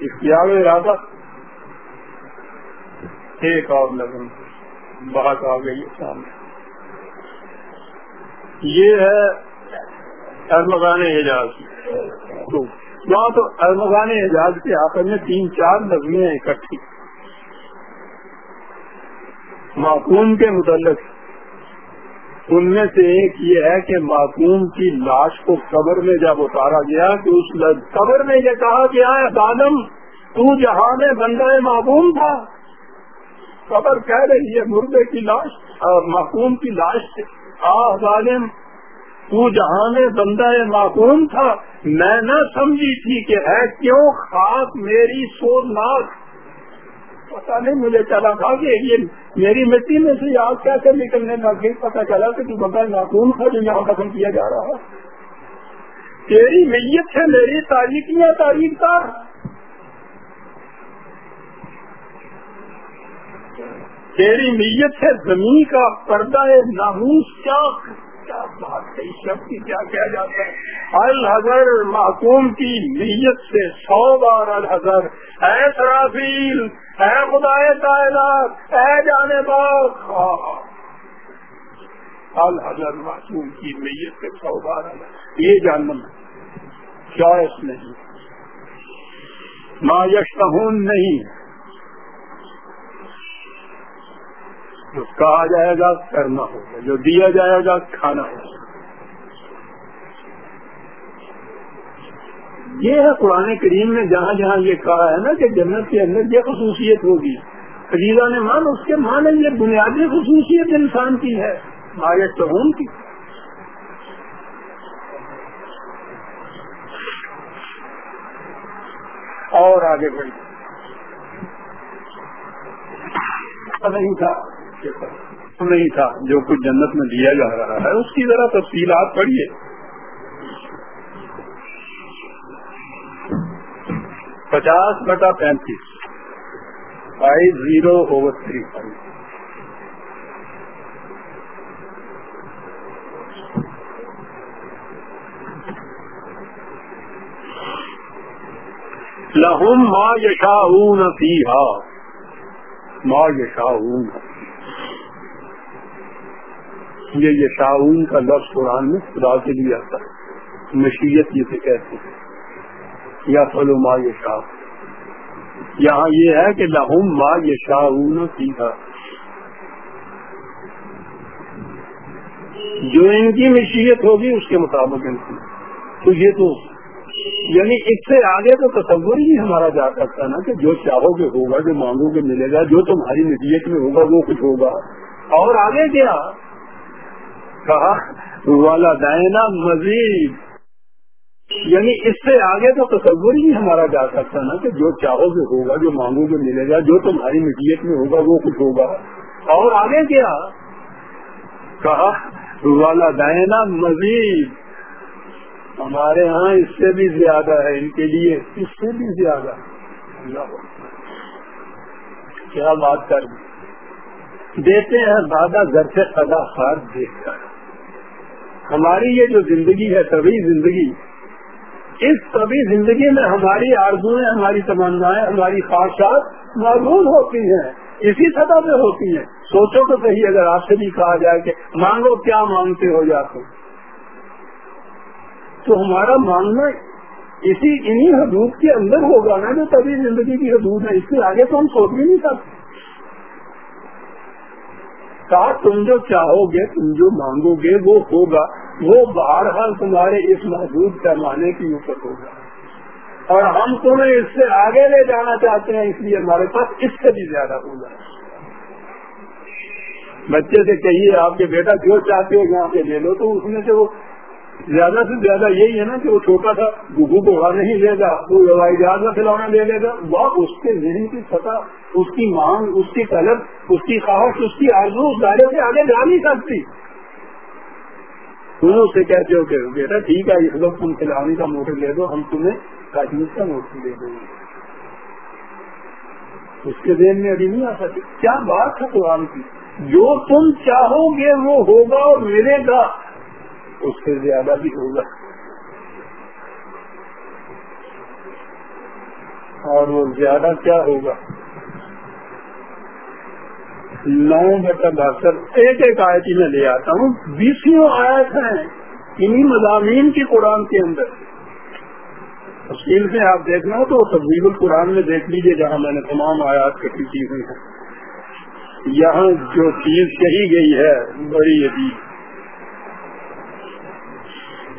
اختیار ارادہ۔ ایک اور لگن بات آ گئی سامنے۔ یہ ہے ارمغان اعجاز تو وہاں تو ارمغان اعجاز کے آخر میں تین چار نظمیں اکٹھی۔ معقوم کے متعلق۔ ان میں سے ایک یہ ہے کہ معصوم کی لاش کو قبر میں جب اتارا گیا کہ اس قبر میں یہ کہا گیا ہے دانم تو جہاں میں بندہ معقوم تھا۔ قبر کہہ رہی ہے، مردے کی لاش اور معقوم کی لاش سے ظالم، تو جہاں میں بندہ معقوم تھا، میں نہ سمجھی تھی کہ ہے کیوں خاص میری سوناک پتا نہیں مجھے چلا تھا کہ یہ میری مٹی میں سے آگ کیسے نکلنے کا پھر پتا چلا کہ تو بندہ معقوم تھا جو یہاں ختم کیا جا رہا۔ تیری میت ہے، میری تاریخیاں تاریخ تھا تیری نیت ہے زمین کا، پردہ ناموس کیا؟ کیا بات ہے؟ شب کی کیا کہا جاتا ہے؟ الحضر معقوم کی نیت سے سو بار الحضر۔ اے سرافیل، اے خدا تعینات اے جانے باغ الحضر معصوم کی نیت سے سو بار یہ جاننا چوائس نہیں ما یشتہون نہیں۔ جو کہا جائے گا کرنا ہوگا جو دیا جائے گا کھانا ہوگا یہ ہے قرآن کریم میں جہاں جہاں یہ کہا ہے نا کہ جنت کے اندر یہ خصوصیت ہوگی۔ خریدا نے مان اس کے مان یہ بنیادی خصوصیت انسان کی ہے مایت تو کی۔ اور آگے بڑھ نہیں تھا۔ نہیں تھا، جو کچھ جنت میں دیا جا رہا ہے، اس کی ذرا تفصیلات پڑھیے۔ پچاس بٹا پینتیس five zero over three five لہم ماں یشا فیہا۔ ماں یشا یہ یشاؤن کا لفظ قرآن میں خدا کے لیے آتا ہے۔ مشیت جسے کہتے ہیں۔ یا فلو ما یشا یہاں یہ ہے کہ لہم ما یشاؤن سیکھا جو ان کی مشیت ہوگی اس کے مطابق ان کی۔ تو یہ تو یعنی اس سے آگے تو تصور ہی ہمارا جا سکتا نا کہ جو چاہو گے ہوگا، جو مانگو گے ملے گا، جو تمہاری نصیحت میں ہوگا، وہ کچھ ہوگا۔ اور آگے کیا؟ کہا والا مزید. یعنی اس سے آگے تو تصور ہی ہمارا جا سکتا نا کہ جو چاہو گے ہوگا، جو مانگو گے ملے گا، جو تمہاری میڈیٹ میں ہوگا، وہ کچھ ہوگا۔ اور آگے کیا؟ کہا والا دینا مزید. ہمارے ہاں اس سے بھی زیادہ ہے، ان کے لیے اس سے بھی زیادہ کیا بات کر دیتے ہیں دادا گھر سے ادا خار دیکھ کر۔ ہماری یہ جو زندگی ہے، طبی زندگی، اس طبی زندگی میں ہماری آرزویں ہماری تمنائیں، ہماری خواہشات محدود ہوتی ہیں، اسی سطح پہ ہوتی ہیں۔ سوچو تو صحیح، اگر آپ سے بھی کہا جائے کہ مانگو کیا مانگتے ہو جاتے تو۔ ہمارا مانگنا اسی انہی حدود کے اندر ہوگا نا جو طبی زندگی کی حدود ہے اس سے آگے تو ہم سوچ بھی نہیں سکتے۔ کہا، تم جو چاہو گے، تم جو مانگو گے، وہ ہوگا۔ وہ بہرحال تمہارے اس محدود پیمانے کی اوپر ہوگا۔ اور ہم تمہیں اس سے آگے لے جانا چاہتے ہیں، اس لیے ہمارے پاس اس سے بھی زیادہ ہوگا۔ بچے سے کہیے، آپ کے بیٹا جو چاہتے ہو یہاں سے لے لو۔ تو اس میں سے وہ زیادہ سے زیادہ یہی ہے نا کہ وہ چھوٹا تھا گگو کو نہیں لے گا، وہ ہوائی جہاز کا کھلونا لے لے گا۔ وہ اس کے ذہن کی سطح، اس کی مانگ، اس کی طلب، اس کی خواہش، اس کی آرزو، اس دائرے سے آگے جا نہیں سکتی۔ تم اس سے کہتے ہو کہ بیٹا ٹھیک ہے، اس وقت تم کھلانے کا موٹر لے دو، ہم تمہیں کشمیر کا موٹر دے دیں گے۔ اس کے ذہن میں ابھی نہیں آ سکتی۔ کیا بات ہے قرآن کی؟ جو تم چاہو گے وہ ہوگا اور ملے گا۔ اس سے زیادہ بھی ہوگا۔ اور وہ زیادہ کیا ہوگا؟ نو بٹا بہتر۔ ایک ایک آیت میں لے آتا ہوں۔ بیسوں آیت ہیں انہی مضامین کی قرآن کے اندر۔ تفصیل سے آپ دیکھنا تو تبدیل القرآن میں دیکھ لیجیے جہاں میں نے تمام آیات کٹی کی ہوئی ہیں یہاں جو چیز کہی گئی ہے، بڑی عجیب۔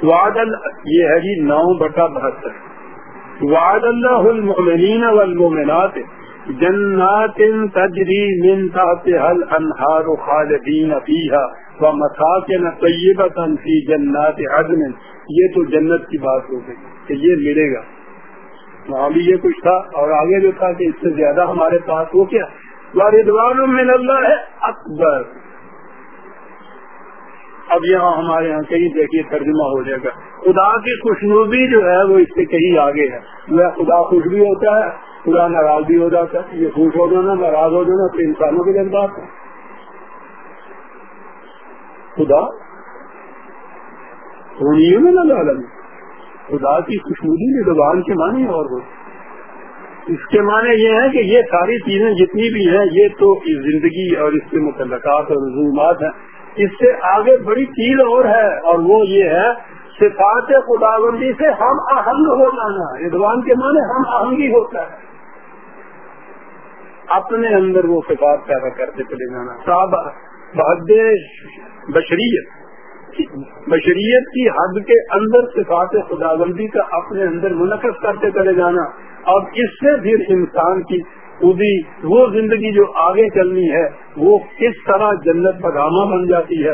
وعد یہ ہے جی نو بٹا بہتر۔ وعد اللہ المؤمنین والمؤمنات جنات تجری من تحتها الانہار خالدین فیها ومساکن طیبتا فی جنات عدن۔ یہ تو جنت کی بات ہو گئی کہ یہ ملے گا۔ وہاں بھی یہ کچھ تھا اور آگے جو تھا کہ اس سے زیادہ ہمارے پاس وہ کیا؟ وردوان من اللہ اکبر۔ اب یہاں ہمارے یہاں کہیں دیکھیے ترجمہ ہو جائے گا۔ خدا کی خوشنودی جو ہے وہ اس سے کہیں آگے ہے۔ وہ خدا خوش بھی ہوتا ہے، خدا ناراض بھی ہو جاتا ہے۔ یہ خوش ہو جانا، ناراض ہو جانا، تو انسانوں کے جذبات ہے۔ خدا؟ میں نہ ڈالم خدا کی خوشنودی میں زبان کے معنی اور ہو اس کے معنی یہ ہے کہ یہ ساری چیزیں جتنی بھی ہیں، یہ تو زندگی اور اس کے متعلقات اور رضومات ہیں۔ اس سے آگے بڑی چیز اور ہے اور وہ یہ ہے، صفات خدا بندی سے ہم آہنگ ہو جانا ادوان کے معنی ہم آہنگی ہوتا ہے۔ اپنے اندر وہ صفات پیدا کرتے چلے جانا۔ صاحب بحد بشریت بشریت کی حد کے اندر صفات خدا بندی کا اپنے اندر منعقد کرتے چلے جانا۔ اور اس سے پھر انسان کی وہ زندگی جو آگے چلنی ہے، وہ کس طرح جنت بدامہ بن جاتی ہے،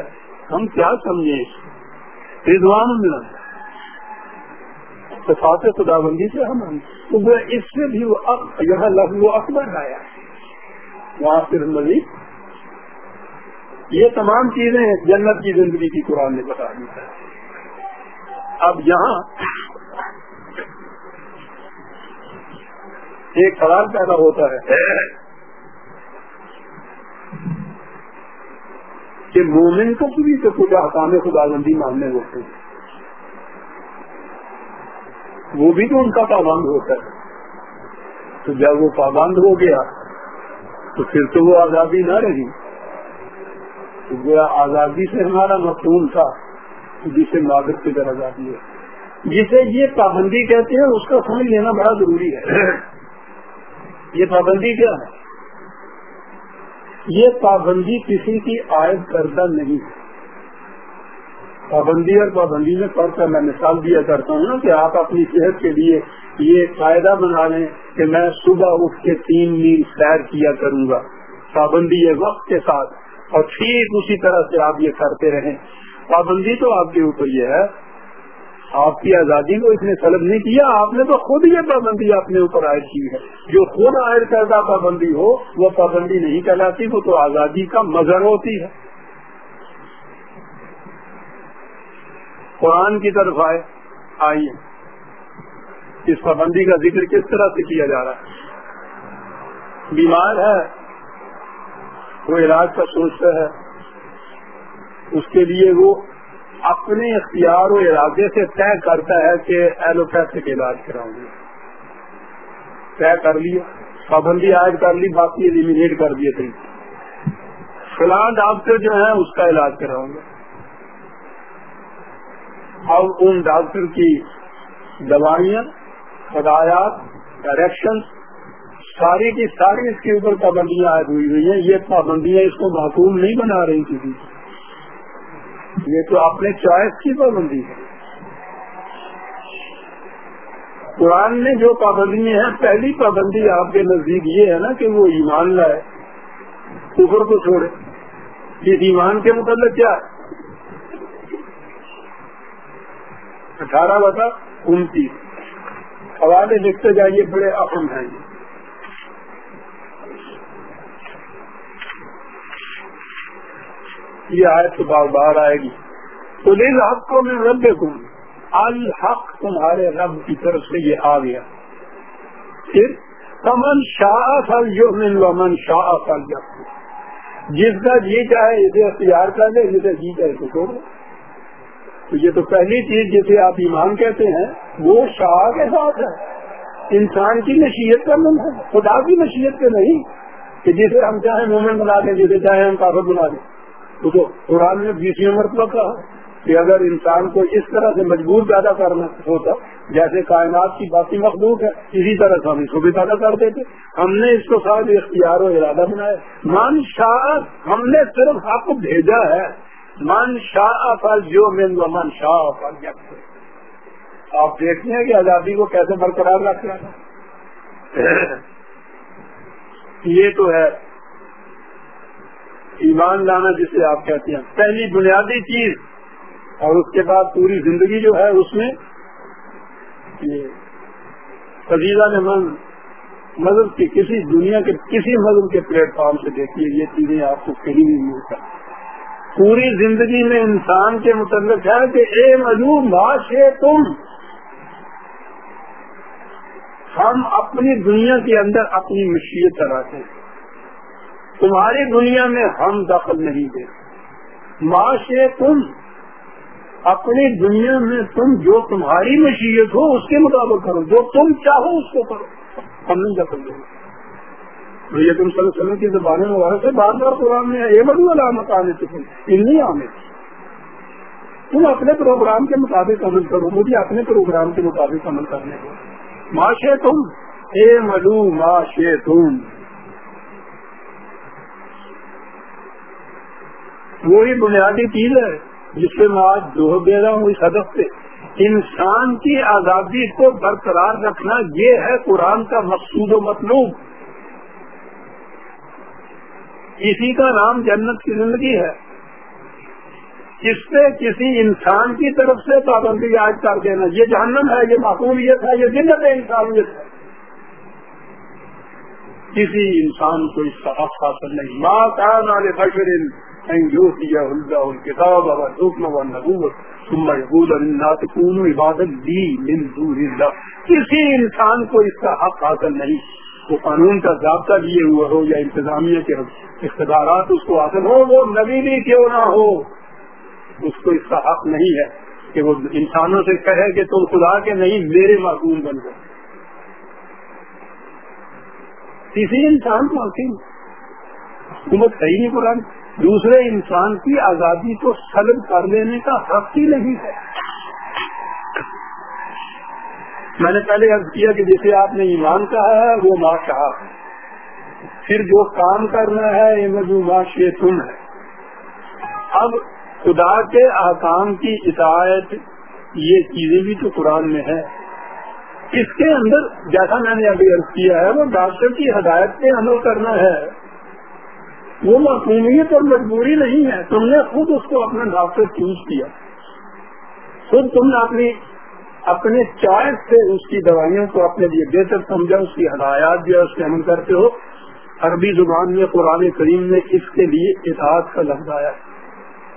ہم کیا سمجھیں رضوان ملن صفات خدا بندی سے ہم تو وہ اس سے بھی وہ یہاں لفظ وہ اکبر آیا۔ وہاں صرف مزید یہ تمام چیزیں جنت کی زندگی کی قرآن نے بتا دی۔ ہے اب یہاں ایک سوال پیدا ہوتا ہے کہ مومن کو بھی تو خدا حکام خدا بندی ماننے ہوتے ہیں۔ وہ بھی تو ان کا پابند ہوتا ہے۔ تو جب وہ پابند ہو گیا، تو پھر تو وہ آزادی نہ رہی۔ تو آزادی سے ہمارا مفہوم تھا، جسے ماغت کی در آزادی ہے۔ جسے یہ پابندی کہتے ہیں، اس کا سمجھ لینا بڑا ضروری ہے۔ یہ پابندی کیا ہے؟ یہ پابندی کسی کی عائد کردہ نہیں ہے۔ پابندی اور پابندی میں فرق ہے۔ میں مثال دیا کرتا ہوں نا کہ آپ اپنی صحت کے لیے یہ فائدہ بنا لیں کہ میں صبح اٹھ کے تین میل سیر کیا کروں گا۔ پابندی ہے وقت کے ساتھ۔ اور ٹھیک اسی طرح سے آپ یہ کرتے رہیں۔ پابندی تو آپ کے اوپر یہ ہے آپ کی آزادی کو اس نے سلب نہیں کیا، آپ نے تو خود یہ پابندی اپنے اوپر عائد کی ہے۔ جو خود عائد کردہ پابندی ہو، وہ پابندی نہیں کہلاتی، وہ تو آزادی کا مظہر ہوتی ہے۔ قرآن کی طرف آئے، آئیے۔ اس پابندی کا ذکر کس طرح سے کیا جا رہا ہے؟ بیمار ہے، وہ علاج کا سوچتا ہے، اس کے لیے وہ اپنے اختیار و ارادے سے طے کرتا ہے کہ ایلوپیتھک علاج کراؤں گی۔ طے کر لیا، پابندی عائد کر لی، باقی ایلیمینیٹ کر دیے تھے۔ فلاں ڈاکٹر جو ہیں، اس کا علاج کراؤں گا۔ اب ان ڈاکٹر کی دوائیاں، ہدایات ڈائریکشن ساری کی ساری اس کے اوپر پابندیاں عائد ہوئی ہوئی ہیں۔ یہ پابندیاں اس کو معقوم نہیں بنا رہی کسی یہ تو اپنے چوائس کی پابندی ہے۔ قرآن میں جو پابندی ہے، پہلی پابندی آپ کے نزدیک یہ ہے نا کہ وہ ایمان لائے۔ اوپر کو چھوڑے۔ اس ایمان کے متعلق کیا ہے؟ اٹھارہ بتا، انتیس۔ حوالے لکھتے جائیے، بڑے اہم ہیں۔ یہ آئے تو بار بار آئے گی۔ تو دل حق کو میں رب کم الحق تمہارے رب کی طرف سے یہ آ گیا۔ پھر کمن شاہ فل جو ومن شاہ فل جب جس کا جی چاہے اسے اختیار کر لے، جسے جی چاہے تو چھوڑ تو یہ تو پہلی چیز جسے آپ ایمان کہتے ہیں، وہ شاہ کے ساتھ ہے۔ انسان کی نصیحت کا من ہے، خدا کی نصیحت کے نہیں کہ جسے ہم چاہیں مومن بنا دیں، جسے چاہے ہم کافر بنا دیں۔ تو قرآن نے بیسویں مرتبہ کہا کہ اگر انسان کو اس طرح سے مجبور پیدا کرنا ہوتا، جیسے کائنات کی باقی مخلوق ہے، اسی طرح سے ہم اس کو بھی پیدا کر دیتے۔ ہم نے اس کو ساتھ اختیار و ارادہ بنایا۔ من شاہ ہم نے صرف حق بھیجا ہے۔ من شاہ فل جو من و من شاہ فل آپ دیکھتے ہیں کہ آزادی کو کیسے برقرار رکھنا یہ تو ہے۔ ایمان لانا جسے آپ کہتے ہیں۔ پہلی بنیادی چیز اور اس کے بعد پوری زندگی جو ہے اس میں فضیلہ نے من مذہب کی کسی دنیا کے کسی مذہب کے پلیٹ فارم سے دیکھیے، یہ چیزیں آپ کو کہیں نہیں مل سکتی پوری زندگی میں انسان کے متعلق ہے کہ اے مجھور معاشے تم۔ ہم اپنی دنیا کے اندر اپنی مشیت چلاتے ہیں۔ تمہاری دنیا میں ہم دخل نہیں دے معاشے تم، اپنی دنیا میں تم جو تمہاری مشیت ہو اس کے مطابق کرو، جو تم چاہو اس کو کرو۔ ہم نہیں دخل دیں یہ تم صلی اللہ کی زبان میں سے بار بار قرآن میں یہ بڑی علامت آنے سے نہیں آنے تم اپنے پروگرام کے مطابق عمل کرو مجھے اپنے پروگرام کے مطابق عمل کرنے کو۔ معاشے تم، اے ملو معاشے تم۔ وہی بنیادی چیز ہے جس سے میں آج دو دے رہا ہوں اس ہدف سے انسان کی آزادی کو برقرار رکھنا یہ ہے قرآن کا مقصود و مطلوب۔ اسی کا نام جنت کی زندگی ہے۔ اس سے کسی انسان کی طرف سے پابندی عائد کر دینا۔ یہ جہنم ہے، یہ معقولیت ہے، یہ جنت ہے، انسانیت ہے۔ کسی انسان کو اس کا حق حاصل نہیں۔ ماں کہاں بشر الكتاب والحكم والنبوة، ثم يقول لي من دون الله. کسی انسان کو اس کا حق حاصل نہیں۔ وہ قانون کا ضابطہ لیے ہوا ہو یا انتظامیہ کے اقتدارات اس کو حاصل ہو وہ نبی بھی کیوں نہ ہو؟ اس کو اس کا حق نہیں ہے کہ وہ انسانوں سے کہے کہ تم خدا کے نہیں، میرے معقوم بن گئے کسی انسان کو حکومت صحیح نہیں قرآن۔ دوسرے انسان کی آزادی کو سلب کر لینے کا حق ہی نہیں ہے۔ میں نے پہلے عرض کیا کہ جسے آپ نے ایمان کہا ہے، وہ ماں کہا ہے۔ پھر جو کام کرنا ہے یہ ماں شیتن ہے۔ اب خدا کے احکام کی اطاعت یہ چیزیں بھی تو قرآن میں ہے اس کے اندر، جیسا میں نے ابھی عرض کیا ہے، وہ ڈاکٹر کی ہدایت پہ عمل کرنا ہے۔ وہ معصومیت اور مجبوری نہیں ہے۔ تم نے خود اس کو اپنا ڈاکٹر چوز کیا۔ خود تم نے اپنی اپنے چوائس سے اس کی دوائیوں کو اپنے لیے بہتر سمجھا، اس کی ہدایات جو ہے اس کے عمل کرتے ہو۔ عربی زبان میں، قرآن کریم نے اس کے لیے اطاعت کا لفظ آیا۔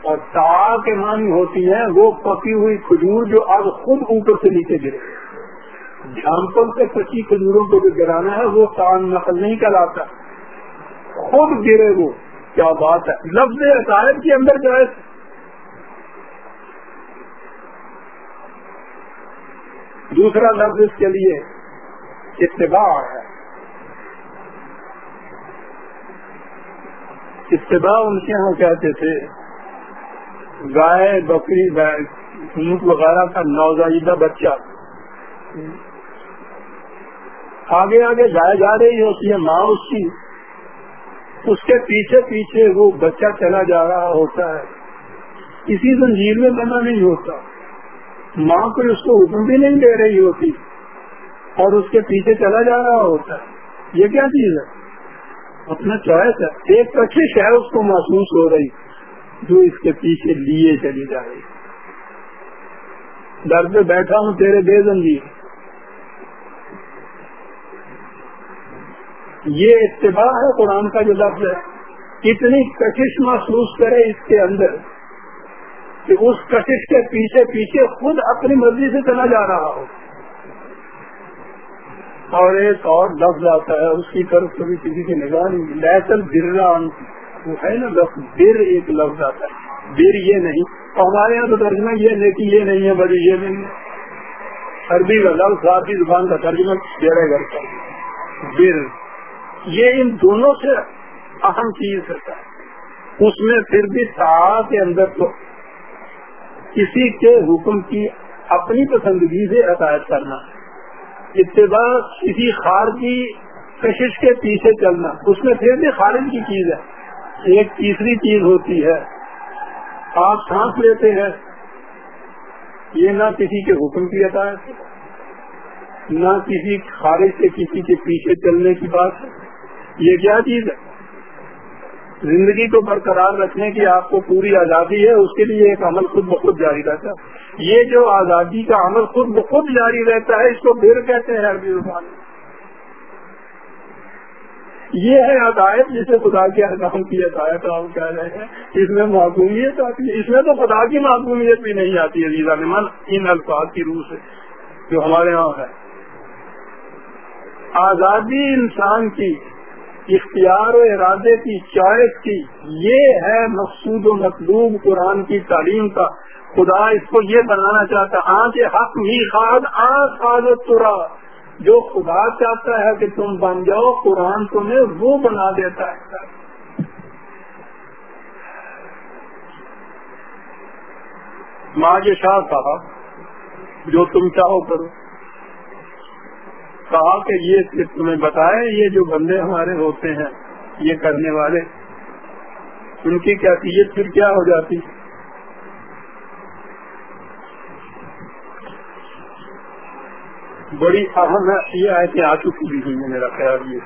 اور تا کے معنی ہوتی ہے وہ پکی ہوئی کھجور جو اب خود اوپر سے نیچے گرے۔ جھامپل سے پچی کھجوروں کو جو گرانا ہے، وہ تان نقل نہیں کراتا خود گرے وہ کیا بات ہے؟ لفظ عقائد کے اندر جو ہے، دوسرا لفظ اس کے لیے اتباع ہے۔ اتباع ان کے یہاں کہتے تھے، گائے، بکری اونٹ وغیرہ کا نوزائیدہ بچہ۔ آگے آگے جائے جا رہی ہوتی ہے ماں اس کی۔ اس کے پیچھے پیچھے وہ بچہ چلا جا رہا ہوتا ہے۔ کسی زنجیر میں بنا نہیں ہوتا۔ ماں کوئی اس کو حکم بھی نہیں دے رہی ہوتی اور اس کے پیچھے چلا جا رہا ہوتا ہے۔ یہ کیا چیز ہے؟ اپنا چوائس ہے۔ ایک کشش ہے اس کو محسوس ہو رہی جو اس کے پیچھے لیے چلی جا رہی۔ در پہ بیٹھا ہوں تیرے بے زنجیر۔ یہ اتباع ہے قرآن کا جو لفظ ہے۔ اتنی کشش محسوس کرے اس کے اندر کہ اس کشش کے پیچھے پیچھے خود اپنی مرضی سے چلا جا رہا ہو۔ اور ایک اور لفظ آتا ہے، اس کی طرف کبھی کسی کی نگاہ نہیں۔ لہسل برا وہ ہے نا لفظ۔ بر ایک لفظ آتا ہے۔ بر یہ نہیں۔ ہمارے یہاں تو ترجمہ یہ نہیں کہ یہ نہیں ہے بڑی یہ نہیں ہے۔ عربی کا لفظ فارسی زبان کا ترجمہ تیرے گھر کا۔ بر۔ یہ ان دونوں سے اہم چیز ہے۔ اس میں پھر بھی تا کے اندر تو کسی کے حکم کی اپنی پسندگی سے عقائد کرنا، اتباع کسی خارجی کشش کے پیچھے چلنا، اس میں پھر بھی خارج کی چیز ہے۔ ایک تیسری چیز ہوتی ہے، آپ سانس لیتے ہیں، یہ نہ کسی کے حکم کی عطایت نہ کسی خارج سے کسی کے پیچھے چلنے کی بات ہے۔ یہ کیا چیز ہے؟ زندگی کو برقرار رکھنے کی آپ کو پوری آزادی ہے، اس کے لیے ایک عمل خود بخود جاری رہتا ہے۔ یہ جو آزادی کا عمل خود بخود جاری رہتا ہے، اس کو بیر کہتے ہیں عربی زبان۔ یہ ہے عدایت جسے خدا کے احکام کی عدایت آپ کہہ رہے ہیں۔ اس میں معقومیت آتی ہے۔ اس میں تو خدا کی معقومیت بھی نہیں آتی ہے ریزا نمن ان الفاظ کی روح سے جو ہمارے یہاں ہے۔ آزادی انسان کی اختیار و ارادے کی چوائس کی، یہ ہے مقصود و مطلوب قرآن کی تعلیم کا۔ خدا اس کو یہ بنانا چاہتا ہاں آنکھ حق ہی خاد آنکھ خاد ترا۔ جو خدا چاہتا ہے کہ تم بن جاؤ، قرآن تمہیں وہ بنا دیتا ہے۔ ماں شاہ صاحب، جو تم چاہو کرو۔ کہا کہ یہ صرف تمہیں بتائے، یہ جو بندے ہمارے ہوتے ہیں، یہ کرنے والے، ان کی کیفیت پھر کیا ہو جاتی؟ بڑی اہم ہے، یہ ایسے آ چکی بھی ہوئی میرا خیال یہ۔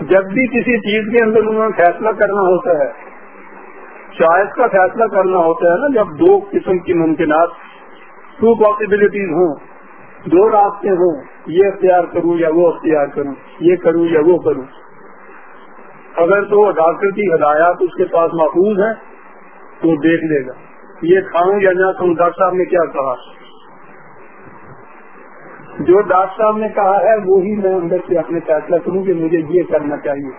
جب بھی کسی چیز کے اندر انہوں نے فیصلہ کرنا ہوتا ہے چوائس کا فیصلہ کرنا ہوتا ہے نا، جب دو قسم کی ممکنات ٹو پاسبلٹیز ہوں دو راستے ہوں، یہ اختیار کروں یا وہ اختیار کروں، یہ کروں یا وہ کروں۔ اگر تو ڈاکٹر کی ہدایات اس کے پاس محفوظ ہے تو دیکھ لے گا۔ یہ کھاؤں یا نہ کھاؤں، ڈاکٹر صاحب نے کیا کہا؟ جو ڈاکٹر صاحب نے کہا ہے، وہی میں اندر سے اپنے فیصلہ کروں کہ مجھے یہ کرنا چاہیے۔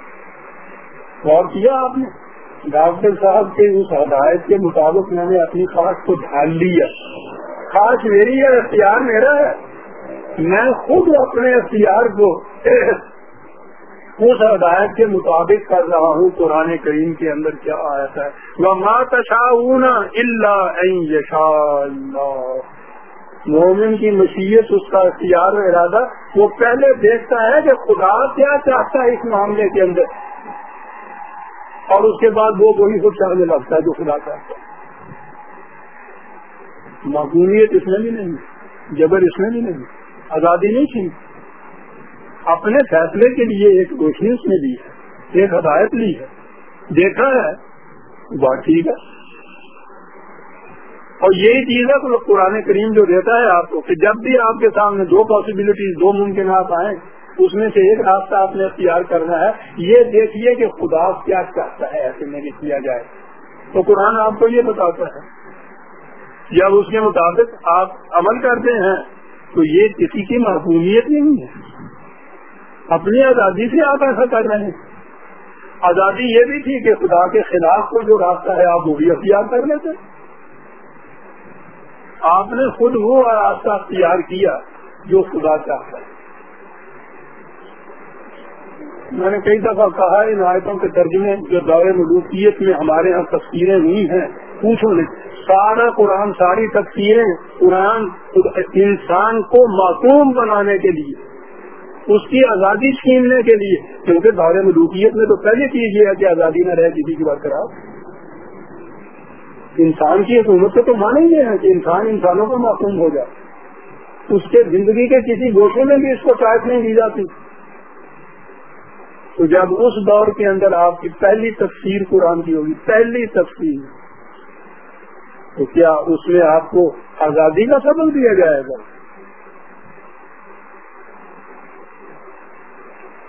غور کیا آپ نے؟ ڈاکٹر صاحب کے اس ہدایت کے مطابق میں نے اپنی خواہش کو ڈھال لیا۔ خواہش میری ہے، اختیار میرا ہے۔ میں خود اپنے اختیار کو اس ہدایت کے مطابق کر رہا ہوں، قرآن کریم کے اندر کیا آیا ہے؟ وہ مومن کی مشیت، اس کا اختیار و ارادہ وہ پہلے دیکھتا ہے کہ خدا کیا چاہتا ہے اس معاملے کے اندر۔ اور اس کے بعد وہ وہی خود چاہنے لگتا ہے جو خدا چاہتا ہے۔ معقولیت اس میں بھی نہیں، جبر اس میں بھی نہیں۔ آزادی نہیں تھی۔ اپنے فیصلے کے لیے ایک روشنی اس نے لی ہے ایک ہدایت لی۔ ہے دیکھا ہے بات ٹھیک ہے۔ اور یہی چیز ہے قرآن کریم جو دیتا ہے آپ کو، کہ جب بھی آپ کے سامنے دو پاسبلٹیز دو ممکنات آئیں، اس میں سے ایک راستہ آپ نے اختیار کرنا ہے۔ یہ دیکھیے کہ خدا کیا چاہتا ہے ایسے میں کیا جائے۔ تو قرآن آپ کو یہ بتاتا ہے۔ جب اس کے مطابق آپ عمل کرتے ہیں تو یہ کسی کی محفومیت نہیں ہے۔ اپنی آزادی سے آپ ایسا کر رہے ہیں۔ آزادی یہ بھی تھی کہ خدا کے خلاف کو جو راستہ ہے، آپ وہ بھی اختیار کر لیتے آپ نے خود وہ راستہ اختیار کیا جو خدا چاہتا ہے۔ میں نے کئی دفعہ کہا، ان آیتوں کے ترجمے جو دور ملوکیت میں ہمارے یہاں تصویریں ہوئی ہیں، پوچھو نہیں۔ سارا قرآن، ساری تصویریں قرآن، انسان کو معصوم بنانے کے لیے، اس کی آزادی چھیننے کے لیے، کیونکہ دور ملوکیت میں تو پہلے چیز یہ ہے کہ آزادی نہ رہے، کسی کی بات خراب۔ انسان کی حکومت سے تو مانے ہی ہے کہ انسان انسانوں کو معصوم ہو جائے۔ اس کے زندگی کے کسی گوشے میں بھی اس کو چائے نہیں دی جاتی۔ تو جب اس دور کے اندر آپ کی پہلی تفسیر قرآن کی ہوگی، پہلی تفسیر۔ تو کیا اس میں آپ کو آزادی کا سبب دیا جائے گا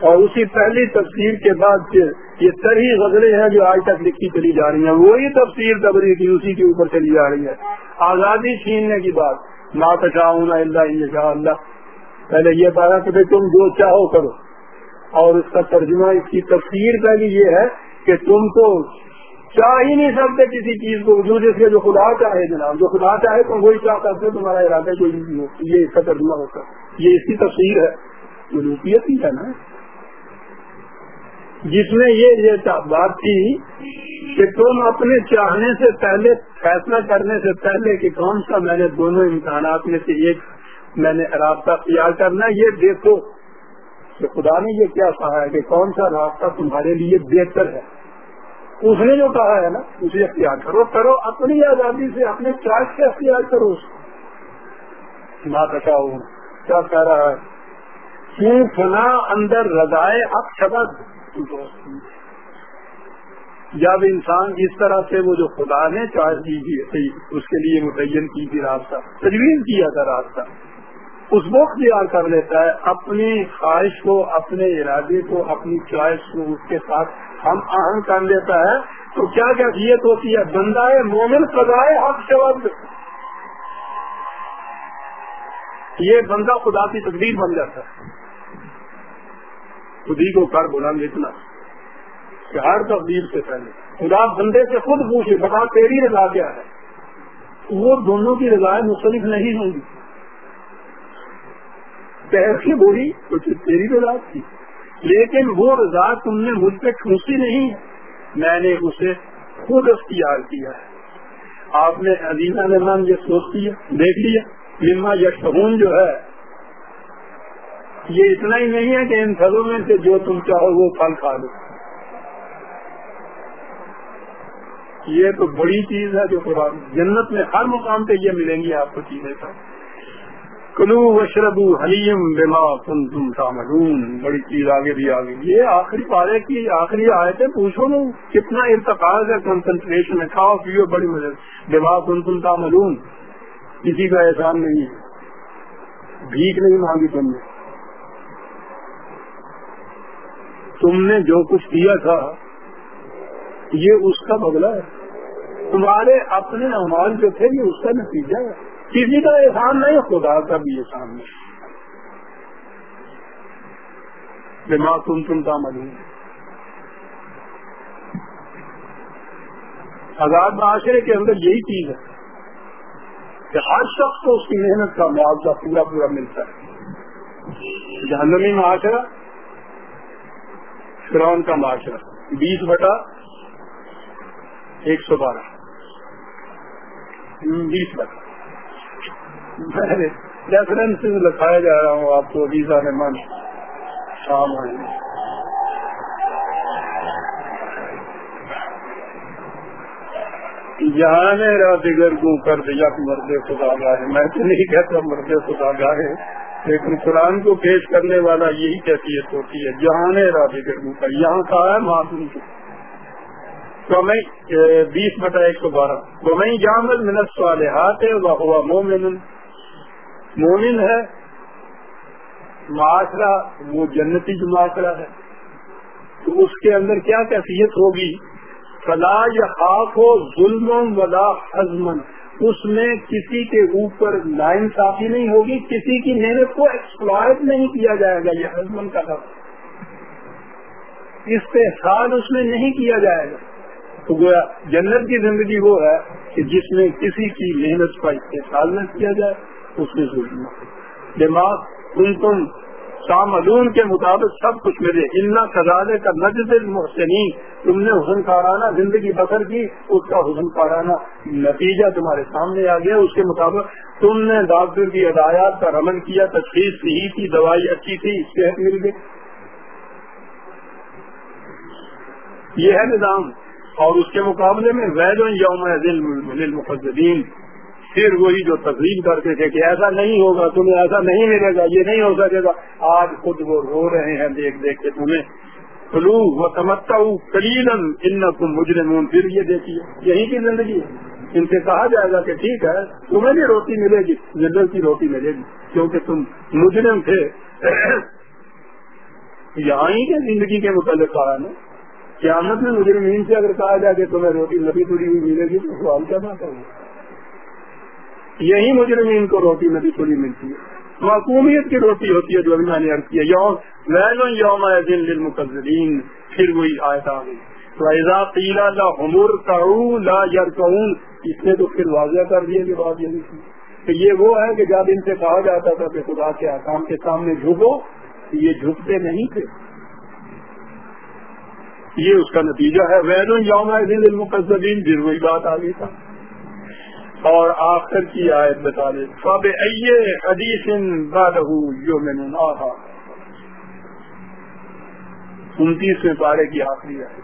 اور اسی پہلی تفسیر کے بعد پھر یہ تری غزلیں ہیں جو آج تک لکھی چلی جا رہی ہیں۔ وہی تفسیر تبری کی اسی کے اوپر چلی جا رہی ہے۔ آزادی چھیننے کی بات۔ ماں اللہ اللہ اللہ۔ پہلے یہ پایا کہ تم جو چاہو کرو۔ اور اس کا ترجمہ اس کی تفسیر پہلی یہ ہے کہ تم تو چاہ ہی نہیں سکتے کسی چیز کو جو جس کے جو خدا چاہے جناب، جو خدا چاہے تم وہی چاہ کرتے تمہارا ارادہ کوئی نہیں ہو یہ اس کا ترجمہ ہوتا یہ اس کی تفسیر ہے۔ ملوکیت ہی ہے نا۔ جس میں یہ بات تھی کہ تم اپنے چاہنے سے پہلے، فیصلہ کرنے سے پہلے کہ کون سا میں نے دونوں امکانات میں سے ایک میں نے رابطہ اختیار کرنا یہ دیکھو کہ خدا نے یہ کیا کہا ہے کہ کون سا راستہ تمہارے لیے بہتر ہے۔ اس نے جو کہا ہے نا، اسے اختیار کرو کرو اپنی آزادی سے، اپنے چارج سے اختیار کرو اس کو۔ نہ بچاؤ کیا کہہ رہا ہے؟ کیوں اندر رضائے اب شبد جب انسان اس طرح سے وہ جو خدا نے چارج کی اس کے لیے متعین کی تھی راستہ تجویز کیا تھا راستہ۔ اس کو اختیار کر لیتا ہے، اپنی خواہش کو، اپنے ارادے کو، اپنی چوائس کو اس کے ساتھ ہم آہن کر لیتا ہے۔ تو کیا کیفیت ہوتی ہے؟ بندہ مومن سزائے حق شبد یہ بندہ خدا کی تقدیر بن جاتا ہے۔ خود ہی کو کر بلند اتنا کہ ہر تقدیر سے پہلے۔ خدا بندے سے خود پوچھے، بتا تیری رضا کیا ہے؟ وہ دونوں کی رضائیں مختلف نہیں ہوں گی۔ سے بولی تو تیری رضا تھی لیکن وہ رضا تم نے مجھ پہ ٹھوسی نہیں۔ میں نے اسے خود اختیار کیا ہے۔ آپ نے عزیزہ نے من یہ سوچ لیا، دیکھ لیا۔ مما یشون جو ہے، یہ اتنا ہی نہیں ہے کہ ان پھلوں میں سے جو تم چاہو وہ پھل کھا لو۔ یہ تو بڑی چیز ہے جو قرآن جنت میں ہر مقام پہ یہ ملیں گی آپ کو چیزیں۔ کلو وشربو حلیم بما تم تم تعملون۔ بڑی چیز آگے بھی آگے۔ یہ آخری پارے کی آخری آئے تھے پوچھو نا، کتنا ارتقاض ہے کنسنٹریشن ہے، کھاؤ، پیو، بڑی مزے بما تم تم تعملون۔ کسی کا احسان نہیں ہے۔ بھیک نہیں مانگی تم نے۔ تم نے جو کچھ کیا تھا، یہ اس کا بدلا ہے۔ تمہارے اپنے امال جو تھے، یہ اس کا نتیجہ ہے۔ کسی کا احسان نہیں، خدا کا بھی احسان نہیں۔ دماغ تم تم کا مجھے آزاد معاشرے کے اندر یہی چیز ہے کہ ہر شخص کو اس کی محنت کا معاوضہ پورا پورا ملتا ہے۔ جہنمی معاشرہ فرون کا معاشرہ۔ بیس بٹا ایک سو بارہ۔ بیس بٹا۔ ریفرنس لکھایا جا رہا ہوں، آپ کو ویزا من شام آئے جہاں دیگر کو کر دیا مرد خدا گاہ۔ میں تو نہیں کہتا مرد خدا گاہ لیکن قرآن کو پیش کرنے والا یہی کیفیت ہوتی ہے۔ جہاں دیگر کو کر، یہاں کہا ہے معصوم۔ بیس بٹا ایک سو بارہ۔ وہیں جامل منت صالحات ہے وہ ہوا مومن مومن ہے، معاشرہ، وہ جنتی جو معاشرہ ہے، تو اس کے اندر کیا کیفیت ہوگی؟ فلا یا خاک ہو ظلم ولا حزمن اس میں کسی کے اوپر لائن صافی نہیں ہوگی، کسی کی محنت کو ایکسپلائٹ نہیں کیا جائے گا، یہ حزمن کا لفظ استحصال اس میں نہیں کیا جائے گا۔ تو گویا جنت کی زندگی وہ ہے کہ جس میں کسی کی محنت کا استحصال نہ کیا جائے۔ اس میں۔ دماغ تم تم سامعون کے مطابق سب کچھ ملے۔ اتنا سزادے کا نجد المحسنین۔ تم نے حسن کارانہ، زندگی بسر کی، اس کا حسن کارانہ نتیجہ تمہارے سامنے آ گیا۔ اس کے مطابق تم نے ڈاکٹر کی ہدایات کا رمن کیا، تشخیص صحیح تھی، دوائی اچھی تھی صحت مل گئی یہ ہے نظام۔ اور اس کے مقابلے میں وید یوم المقدین پھر وہی جو تسلیم کرتے تھے کہ ایسا نہیں ہوگا، تمہیں ایسا نہیں ملے گا، یہ نہیں ہو سکے گا۔ آج خود وہ رو رہے ہیں، دیکھ دیکھ کے تمہیں۔ فلو وہ سمجھتا ہوں کلیلم ان تم مجرم پھر یہ دیکھیے، یہی کی زندگی ہے۔ ان سے کہا جائے گا کہ ٹھیک ہے، تمہیں بھی روٹی ملے گی زندگی کی روٹی ملے گی، کیونکہ تم مجرم تھے۔ یہاں ہی کے زندگی کے متعلق کہا نا۔ قیامت میں مجرمین سے اگر کہا جائے کہ تمہیں روٹی نبی توڑی ہوئی ملے گی تو سوال کیا بات ہے؟ یہی مجرمین کو روٹی نبی توڑی ملتی ہے۔ معقومیت کی روٹی ہوتی ہے جو ابھی میں نے عرض کیا، یوم ویل یوم دن للمقدرین پھر وہی آیت آ گئی۔ تو ایزا پیلا لا حمور لا یرکعون۔ اس نے تو پھر واضح کر دیا کہ بات یہ تھی۔ کہ یہ وہ ہے کہ جب ان سے کہا جاتا تھا کہ خدا کے آسام کے سامنے جھکو یہ جھکتے نہیں تھے۔ یہ اس کا نتیجہ ہے۔ وین یوم دن المقدین پھر وہی بات آ گئی تھا اور آخر کی آیت بتا دے سب حدیث میں نے انتیسویں پارے کی آخری آئے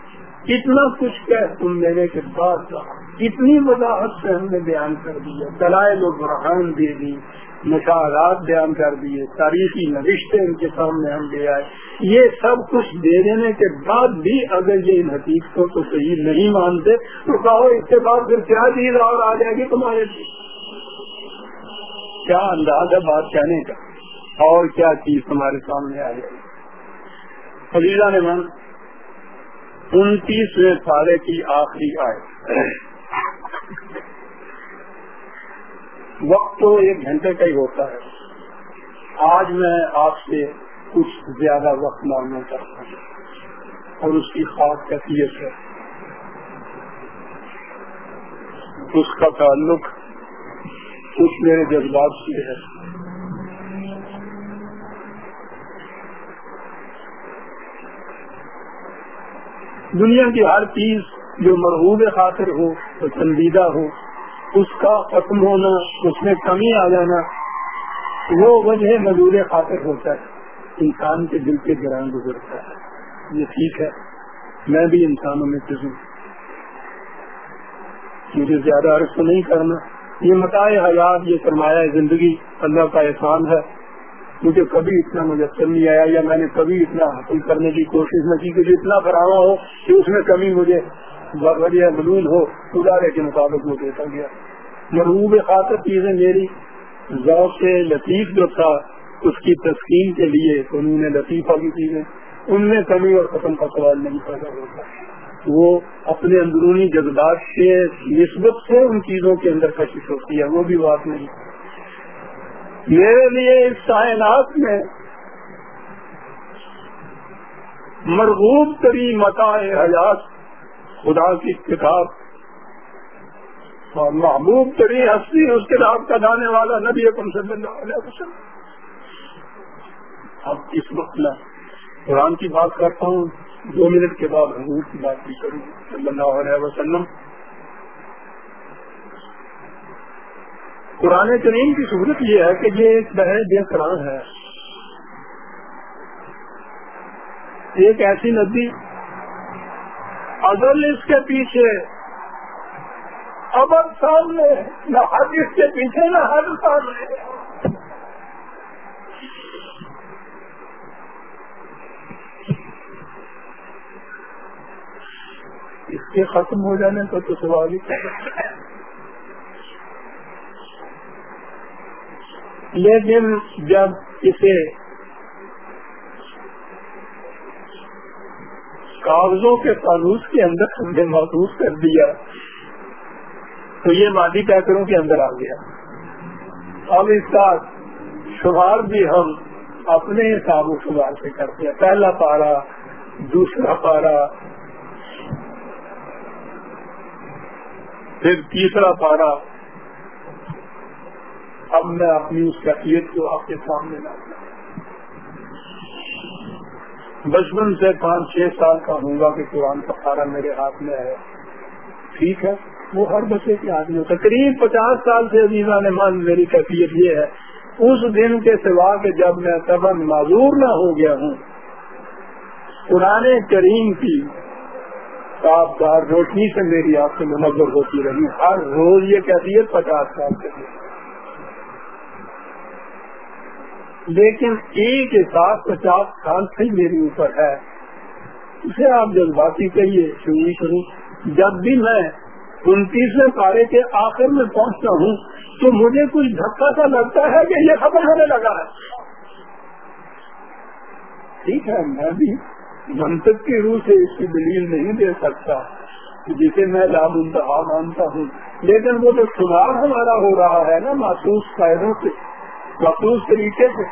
اتنا کچھ کہہ تم لینے کے بعد اتنی وضاحت سے ہم نے بیان کر دیا دلائل و برہان دے دی۔ مشاہدات بیان کر دیے، تاریخی نوشتے ان کے سامنے ہم لے آئے۔ یہ سب کچھ دے دینے کے بعد بھی اگر یہ ان حقیقتوں کو صحیح نہیں مانتے، تو کہو اس کے بعد پھر کیا چیز اور آ جائے گی تمہارے کیا انداز ہے بات کہنے کا؟ اور کیا چیز تمہارے سامنے آ جائے گی؟ خلیزہ نے من انتیسویں سالے کی آخری آئے وقت تو ایک گھنٹے کا ہی ہوتا ہے۔ آج میں آپ سے کچھ زیادہ وقت مانگنا چاہتا ہوں۔ اور اس کی خاص کیفیت ہے۔ اس کا تعلق کچھ میرے جذبات سے ہے۔ دنیا کی ہر چیز جو مرحوب خاطر ہو پسندیدہ ہو اس کا ختم ہونا، اس میں کمی آ جانا، وہ وجہ مزور خاطر ہوتا ہے۔ انسان کے دل کے گران گزرتا ہے۔ یہ ٹھیک ہے۔ میں بھی انسانوں میں سے ہوں۔ مجھے زیادہ عرض تو نہیں کرنا۔ یہ متائے حیات، یہ سرمایہ زندگی اللہ کا احسان ہے۔ مجھے کبھی اتنا مجسر نہیں آیا یا میں نے کبھی اتنا حاصل کرنے کی کوشش نہ کی کہ اتنا فراہم ہو کہ اس میں کمی مجھے وجہ ملول ہو، ادارے کے مطابق وہ دیتا گیا۔ مرحوب خاطر چیزیں میری، ذوق سے لطیف جو تھا، اس کی تسکین کے لیے قانون لطیفہ کی چیزیں، ان میں کمی اور ختم کا سوال نہیں پیدا ہوتا۔ وہ اپنے اندرونی جذبات کے نسبت سے ان چیزوں کے اندر کشش ہوتی ہے، وہ بھی بات نہیں۔ میرے لیے اس کائنات میں مرغوب ترین متا حیات خدا کی کتاب اور محبوب تری ہستی اس کتاب کا جانے والا نبی اکم صلی اللہ علیہ وسلم۔ اب اس وقت میں قرآن کی بات کرتا ہوں۔ دو منٹ کے بعد حضور کی بات بھی کروں۔ صلی اللہ علیہ وسلم۔ قرآن کریم کی صورت یہ ہے کہ یہ ایک بہر بے قرآن ہے۔ ایک ایسی ندی اگر اس کے پیچھے۔ ابر سامنے، نہ حد اس کے پیچھے، نہ ہر سامنے۔ اس کے ختم ہو جانے کا تو سوال ہی لیکن جب اسے کاغذوں کے فالوس کے اندر ہم نے محسوس کر دیا۔ تو یہ مادی پیکروں کے اندر آ گیا۔ اب اس کا شمار بھی ہم اپنے حساب و شمار سے کرتے ہیں۔ پہلا پارا، دوسرا پارا۔ پھر تیسرا پارا۔ اب میں اپنی اس کیفیت کو آپ کے سامنے لاتا ہوں۔ بچپن سے پانچ چھ سال کا ہوں گا کہ قرآن کا پارا میرے ہاتھ میں ہے۔ ٹھیک ہے؟ وہ ہر بچے کے ہاتھ میں تقریب پچاس سال سے عزیزہ نے من میری کیفیت یہ ہے۔ اس دن کے سوا کے جب میں سبن معذور نہ ہو گیا ہوں۔ پرانے کریم کی صاف دار روشنی سے میری آپ سے منظر ہوتی رہی ہر روز یہ کیفیت پچاس سال سے لیکن ایک ساتھ پچاس سال سے میرے اوپر ہے۔ اسے آپ جذباتی کہیے شروع شروع جب بھی میں انتیسویں پارے کے آخر میں پہنچتا ہوں تو مجھے کچھ دھکا سا لگتا ہے کہ یہ ختم ہونے لگا ہے۔ ٹھیک ہے، میں بھی منطق کی روح سے اس کی دلیل نہیں دے سکتا جسے میں لاب انتہا مانتا ہوں۔ لیکن وہ جو شمار ہمارا ہو رہا ہے نا، محسوس فائدوں سے۔ مخصوص طریقے سے،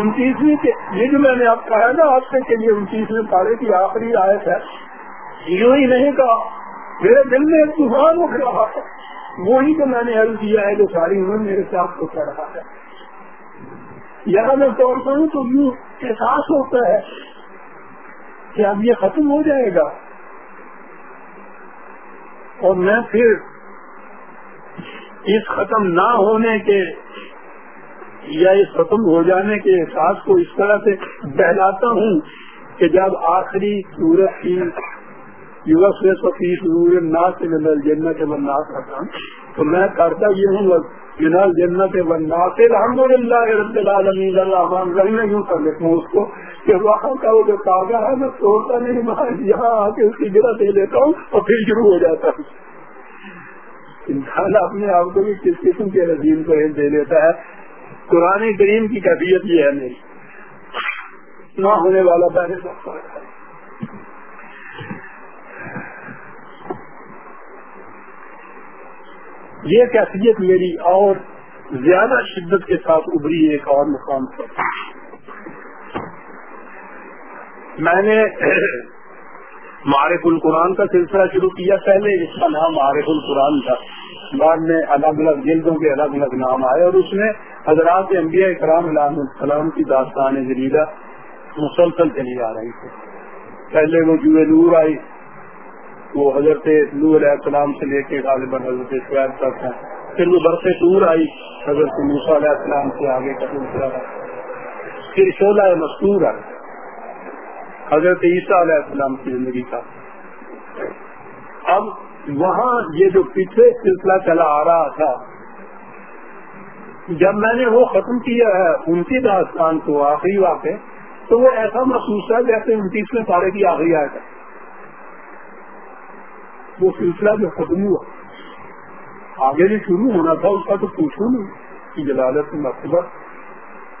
انتیسویں کے، یہ جو میں نے آپ کہا نا آپ سے کہ یہ انتیسویں پارے کی آخری آیت ہے، یوں ہی نہیں کہا، میرے دل میں ایک طوفان اٹھ رہا ہے، وہی تو میں نے عرض کیا ہے جو ساری عمر میرے ساتھ کو چڑھ رہا ہے۔ یہاں میں طور پر ہوں تو یوں احساس ہوتا ہے کہ اب یہ ختم ہو جائے گا۔ اور میں پھر اس ختم نہ ہونے کے یا اس ختم ہو جانے کے احساس کو اس طرح سے بہلاتا ہوں کہ جب آخری سورت کی یوک سے سفید جنت وناس رکھا تو میں کرتا یہ ہوں جنال جنت وناس الحمد للہ رب العالمین الرحمن الرحیم یوں کر لیتا ہوں اس کو کہ وہاں کا وہ جو تازہ ہے، میں توڑتا نہیں وہاں یہاں آ کے اس کی گرا دے لیتا ہوں اور پھر شروع ہو جاتا ہوں۔ انسان اپنے آپ کو بھی کس قسم کے رضیم کو دے لیتا ہے۔ قرآن کریم کی کیفیت یہ ہے میری۔ نہ ہونے والا پہلے یہ کیفیت میری اور زیادہ شدت کے ساتھ ابری ایک اور مقام پر۔ میں نے معرف القرآن کا سلسلہ شروع کیا۔ پہلے اس کا نام معرف القرآن تھا۔ بعد میں الگ الگ جلدوں کے الگ الگ نام آئے اور اس میں حضرات انبیاء اکرام علیہ السلام کی داستان جدیدہ مسلسل چلی آ رہی تھی۔ پہلے وہ جو نور آئی، وہ حضرت نور علیہ السلام سے لے کے غالباً حضرت شعیب تک ہے پھر وہ برس دور آئی، حضرت موسیٰ علیہ السلام سے آگے کا دوسرا پھر شعلہ مستور آئی، حضرت عیسیٰ علیہ السلام کی زندگی کا۔ اب وہاں یہ جو پچھلے سلسلہ چلا آ رہا تھا جب میں نے وہ ختم کیا ہے ان کی داستان کو آخری واقع تو وہ ایسا محسوس ہے جیسے انتیسویں پارے کی آخری آئے تھا وہ سلسلہ جو ختم ہوا، آگے جو شروع ہونا تھا، اس کا تو پوچھو نہیں کہ جلالت مرتبہ۔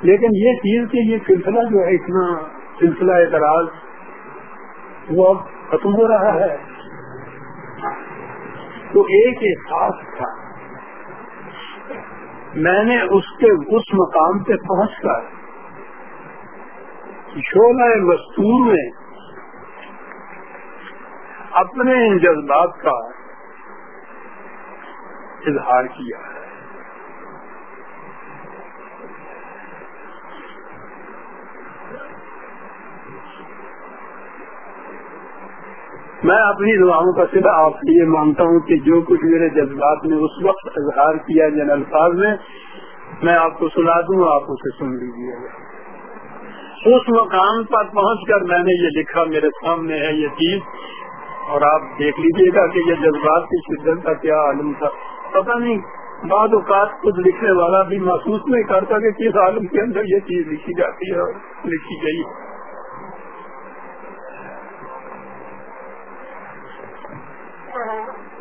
لیکن یہ چیز کہ یہ سلسلہ جو ہے، اتنا سلسلہ اعتراض، وہ اب ختم ہو رہا ہے۔ تو ایک احساس تھا۔ میں نے اس کے اس مقام پہ پہنچ کر شولہ مستور میں اپنے ان جذبات کا اظہار کیا ہے۔ میں اپنی دعاؤں کا صرف آپ سے یہ مانتا ہوں کہ جو کچھ میرے جذبات نے اس وقت اظہار کیا جن الفاظ میں میں آپ کو سنا دوں، آپ اسے سن لیجیے گا اس مقام پر پہنچ کر میں نے یہ لکھا، میرے سامنے ہے یہ چیز۔ اور آپ دیکھ لیجیے گا کہ یہ جذبات کی شدت کا کیا عالم تھا۔ پتہ نہیں، بعض اوقات کچھ لکھنے والا بھی محسوس نہیں کرتا کہ کس عالم کے اندر یہ چیز لکھی جاتی ہے اور لکھی گئی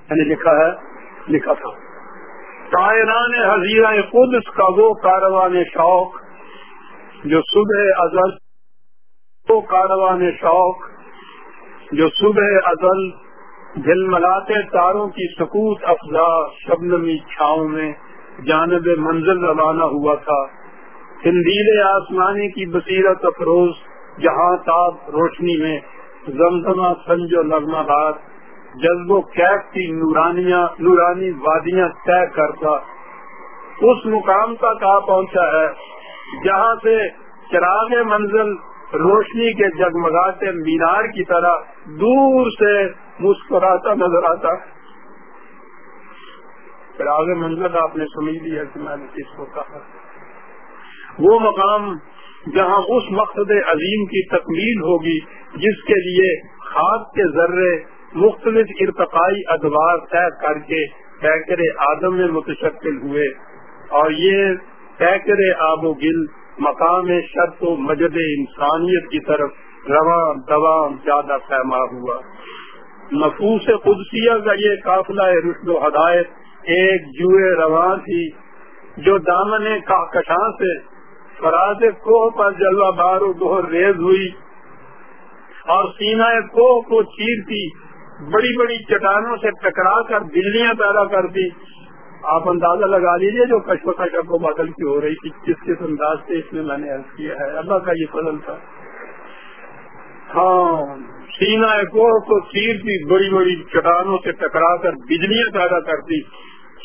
میں نے لکھا ہے، لکھا تھا۔ تائران حضیرہ قدس کا وہ کاروان شوق، جو صبح ازل، وہ کاروان شوق، جو صبح ازل دل ملاتے تاروں کی سکوت افزا شبنمی چھاؤں میں جانب منزل روانہ ہوا تھا۔ ہندیل آسمانی کی بصیرت افروز، جہاں تاب روشنی میں زمزمہ سنجو نغمہ باد جذب و کیف کی نورانیاں نورانی وادیاں طے کرتا، اس مقام تک آ پہنچا ہے، جہاں سے چراغ منزل روشنی کے جگمگاتے مینار کی طرح دور سے مسکراتا نظر آتا۔ چراغ منزل آپ نے سمجھ لیا کہ میں نے کس کو کہا۔ وہ مقام جہاں اس مقصد عظیم کی تکمیل ہوگی، جس کے لیے خاص کے ذرے مختلف ارتقائی ادوار طے کر کے پیکر آدم میں متشکل ہوئے اور یہ پیکر آب و گل مقام شرط و مجد انسانیت کی طرف رواں دواں زیادہ پیما ہوا۔ نفوس قدسیہ کا یہ قافلہ رشد و ہدایت ایک جوئے رواں تھی جو دامن کشاں سے فراز کوہ پر جلوہ بار و بہر ریز ہوئی اور سینا کوہ کو چیرتی بڑی بڑی چٹانوں سے ٹکرا کر بجلیاں پیدا کرتی۔ آپ اندازہ لگا لیجیے جو کشم کشپ کو بدل کی ہو رہی تھی۔ کس کس انداز سے اس میں میں نے عرض کیا ہے؟ اللہ کا یہ فضل تھا۔ ہاں سینا کوہ کو چیرتی بڑی بڑی چٹانوں سے ٹکرا کر بجلیاں پیدا کرتی۔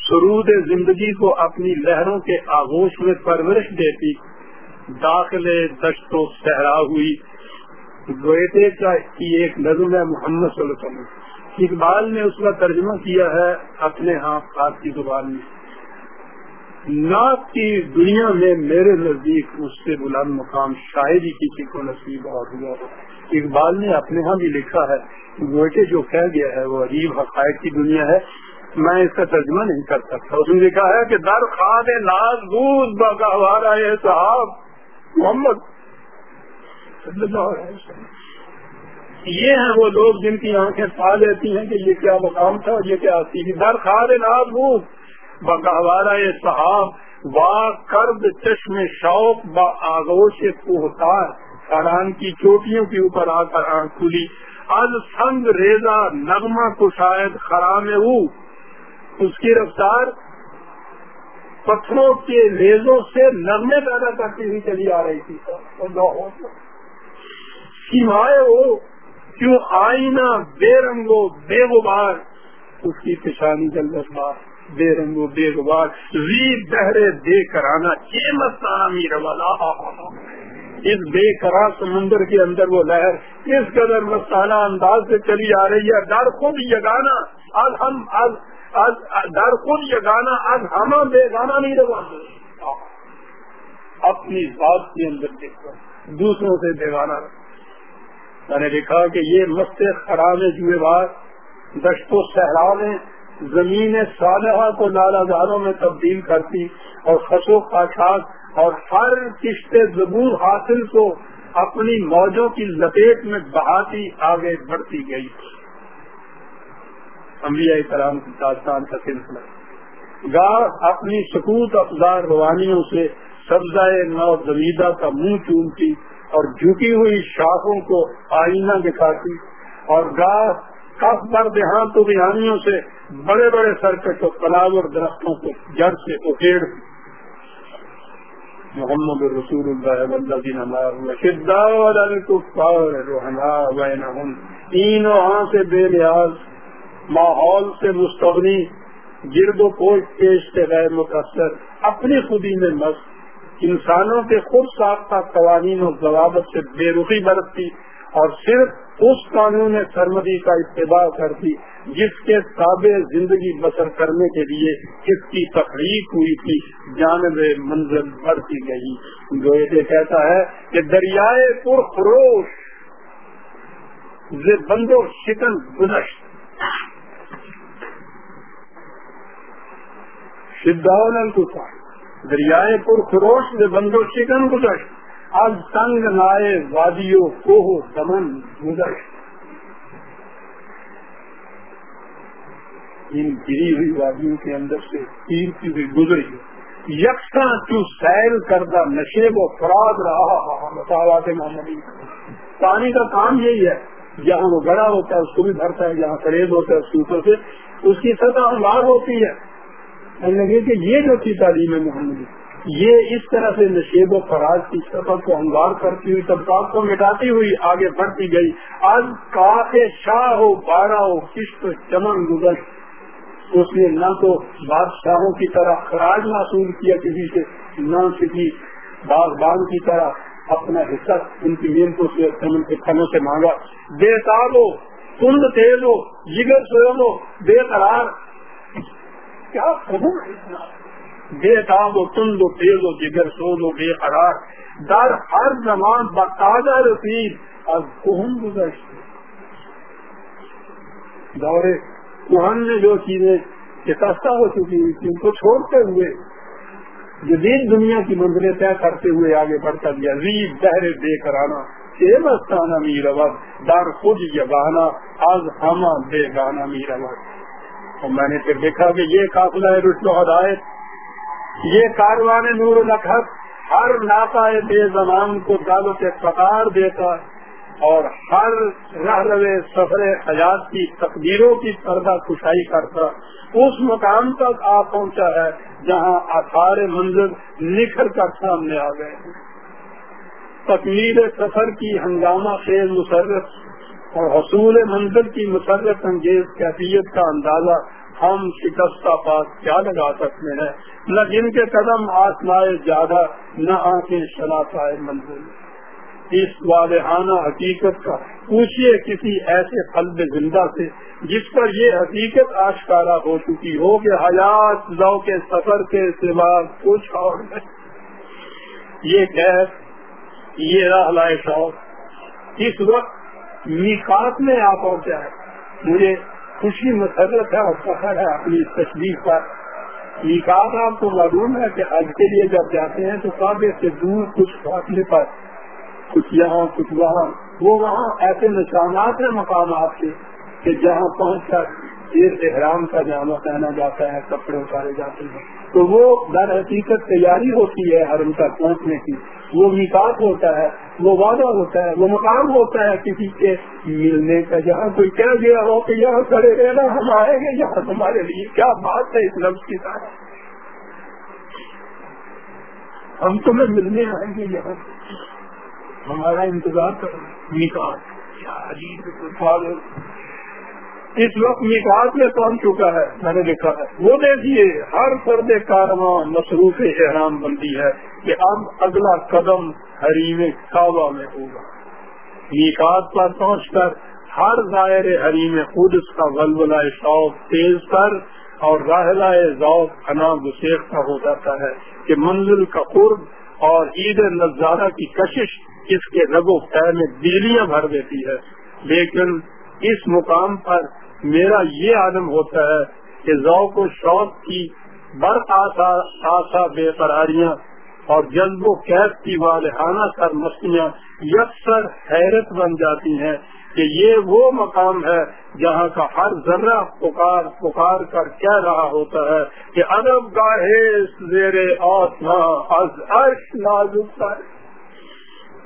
سرود زندگی کو اپنی لہروں کے آغوش میں پرورش دیتی۔ داخلے دشت و صحرا ہوئی۔ گویٹے کا ایک نظم ہے محمد صلی اللہ علیہ وسلم۔ اقبال نے اس کا ترجمہ کیا ہے اپنے ہاں خاص کی زبان میں۔ نعت کی دنیا میں میرے نزدیک اس سے بلند مقام شاعری کسی کو نصیب اور ہوا۔ اقبال نے اپنے ہاں بھی لکھا ہے، گوئٹے جو کہہ گیا ہے، وہ عجیب حقائق کی دنیا ہے۔ میں اس کا ترجمہ نہیں کر سکتا۔ اس نے لکھا ہے کہ در خاد ناز بوز بگوارا صاحب محمد صلی اللہ علیہ وسلم۔ یہ ہیں وہ لوگ جن کی آنکھیں پا لیتی ہیں کہ یہ کیا مقام تھا یہ کیا آتی در خار ناز بگوارا صاحب وا کرد چشم شوق با آگوش کوہتار۔ خران کی چوٹیوں کے اوپر آ کر آنکھ کھلی۔ از سنگ ریزا نغمہ کو شاید خرام او اس کی رفتار پتھروں کے ریزوں سے نغمے پیدا کرتی ہوئی چلی آ رہی تھی۔ سیمائے وہ کیوں آئینہ بے رنگو بے غبار، اس کی پشانی جلد بار بے رنگو بے غبار ری بہرے دے کرانا، یہ مستانی رولا اس بے کرا سمندر کے اندر وہ لہر، اس قدر مستانہ انداز سے چلی آ رہی ہے ڈر خود یگانا آج ہم آج ڈر خود یگانا آج ہم بے گانا نہیں روا۔ اپنی ذات کے اندر دیکھ کر دوسروں سے بے گانا رکھ میں نے دیکھا کہ یہ مست خراب جوئے بار، دشت و صحرا میں زمین صالحہ کو نالا داروں میں تبدیل کرتی اور خسو خاص اور ہر قسط زبور حاصل کو اپنی موجوں کی لپیٹ میں بہاتی آگے بڑھتی گئی۔ انبیاء کرام کی داستان کا سلسلہ۔ گاہ اپنی سکوت افزار روانیوں سے سبزائے نو زمیدہ کا منہ چونتی اور جھکی ہوئی شاخوں کو آئینہ دکھاتی اور گاہ کف پر دیہات بہانیوں سے بڑے بڑے سرکٹ و اور درختوں کو جڑ سے اکیڑ محمد رسول اللہ تینوں ہاں سے بے لحاظ ماحول سے مستغنی، گرد و پوش پیش سے غیر متاثر، اپنی خودی میں مست انسانوں کے خود ساختہ قوانین و ضوابط سے بے رخی برتتی اور صرف اس قانون سرمدی کا اتباع کرتی جس کے تابع زندگی بسر کرنے کے لیے اس کی تخلیق ہوئی تھی، جانب منزل بڑھتی گئی۔ جو یہ کہتا ہے کہ دریائے پور خروش بندو شکن گزشت شداول کو دریائے پور خروش میں بندو شکن گزشت؟ اب تنگ لائے وادیوں کو دمن گزشت۔ ان گری ہوئی وادیوں کے اندر سے تیرتی ہوئی گزری۔ یکساں تو سیل کردہ نشے و فراد رہا۔ مساوات محمدی۔ پانی کا کام یہی ہے۔ جہاں وہ گڑا ہوتا ہے، اس کو بھی بھرتا ہے۔ جہاں خرید ہوتا ہے، اس کے اوپر سے اس کی سطح ہوتی ہے۔ لگے کہ یہ جو تھی تعلیم محمدی، یہ اس طرح سے نشیب و فراز کی سطح کو ہموار کرتی ہوئی، طبقات کو مٹاتی ہوئی آگے بڑھتی گئی۔ آج کاف شاہ ہو، بارہ ہو قسط چمن گزر۔ اس نے نہ تو بادشاہوں کی طرح خراج معصول کیا، کسی سے نہ کسی باغبان کی طرح اپنا حصہ ان کی محنتوں سے، چمن کے پھلوں سے مانگا۔ بے تاب ہو تند تیز ہو، جگر سوم ہو، بے قرار کیا بے تاب ہو تند و تیز ہو جگر سوم ہو بے قرار، در ہر زمان بتازہ رسید اب کوہن گزشت۔ دورے کوہن میں جو چیزیں شکستہ ہو چکی تھی ان کو چھوڑتے ہوئے جدید دنیا کی منزلیں طے کرتے ہوئے آگے بڑھتا گیا ریب بہر بے کرانا مستانہ میر وقت دار خود یہ بہانا آج ہما بے گانا میر وقت۔ اور میں نے پھر دیکھا کہ یہ قافلہ رشد و ہدایت، یہ کاروان نور الخت ہر ناکا بے زمان کو دعوت قطار دیتا اور ہر رہ روے سفر حیات کی تقدیروں کی پردہ کشائی کرتا۔ اس مقام تک آ پہنچا ہے جہاں آثار منظر نکھر کر سامنے آ گئے۔ تکمیل سفر کی ہنگامہ خیز مسرت اور حصول منظر کی مسرت انگیز کیفیت کا اندازہ ہم شکستہ پاس کیا لگا سکتے ہیں؟ نہ جن کے قدم آسمائے زیادہ نہ آنکھیں شناسائے منظر اس والحانہ حقیقت کا پوچھئے کسی ایسے قلب زندہ سے، جس پر یہ حقیقت آشکارا ہو چکی ہو کہ حیات لو کے سفر کے سوا کچھ اور نہیں۔ یہ گیس یہ راہ لائے شوق۔ اس وقت میکات میں آ پہنچا ہے مجھے خوشی مسرت ہے اور فخر ہے اپنی تشریف پر۔ میکات آپ کو معلوم ہے کہ حج کے لیے جب جاتے ہیں تو کافی سے دور کچھ فاصلے پر، کچھ یہاں، کچھ وہاں۔ وہ وہاں ایسے نشانات ہیں مقامات کے کہ جہاں پہنچ کر یہ احرام کا جامع پہنا جاتا ہے، کپڑے اتارے جاتے ہیں۔ تو وہ در حقیقت تیاری ہوتی ہے حرم تک پہنچنے کی۔ وہ وکاس ہوتا ہے وہ وعدہ ہوتا ہے، وہ مقام ہوتا ہے کسی کے ملنے کا جہاں کوئی کہہ گیا ہو کہ یہاں کھڑے رہنا، ہم آئیں گے، یہاں تمہارے لیے کیا بات ہے اس لفظ کی طرح؟ ہم تمہیں ملنے آئیں گے یہاں۔ ہمارا انتظار کرو۔ اس وقت نکاح میں پہنچ چکا ہے؟ میں نے دیکھا ہے۔ وہ دیکھیے، ہر فرد کارواں مصروف احرام بندی ہے کہ اب اگلا قدم حریم کعبہ میں ہوگا۔ نکاح پر پہنچ کر ہر ظاہر حریم خود اس کا ولولہ شوق تیز کر اور راہلہ ذوق انا گسیختہ ہو جاتا ہے کہ منزل کا قرب اور عید نظارہ کی کشش اس کے رگو پیر میں بجلیاں بھر دیتی ہے۔ لیکن اس مقام پر میرا یہ عدم ہوتا ہے کہ ذوق و شوق کی آسا بے قراریاں اور جذب و قید کی والحانہ سر مستیاں یکسر حیرت بن جاتی ہیں کہ یہ وہ مقام ہے جہاں کا ہر ذرہ پکار پکار کر کہہ رہا ہوتا ہے کہ ادب گاہے زیر نازک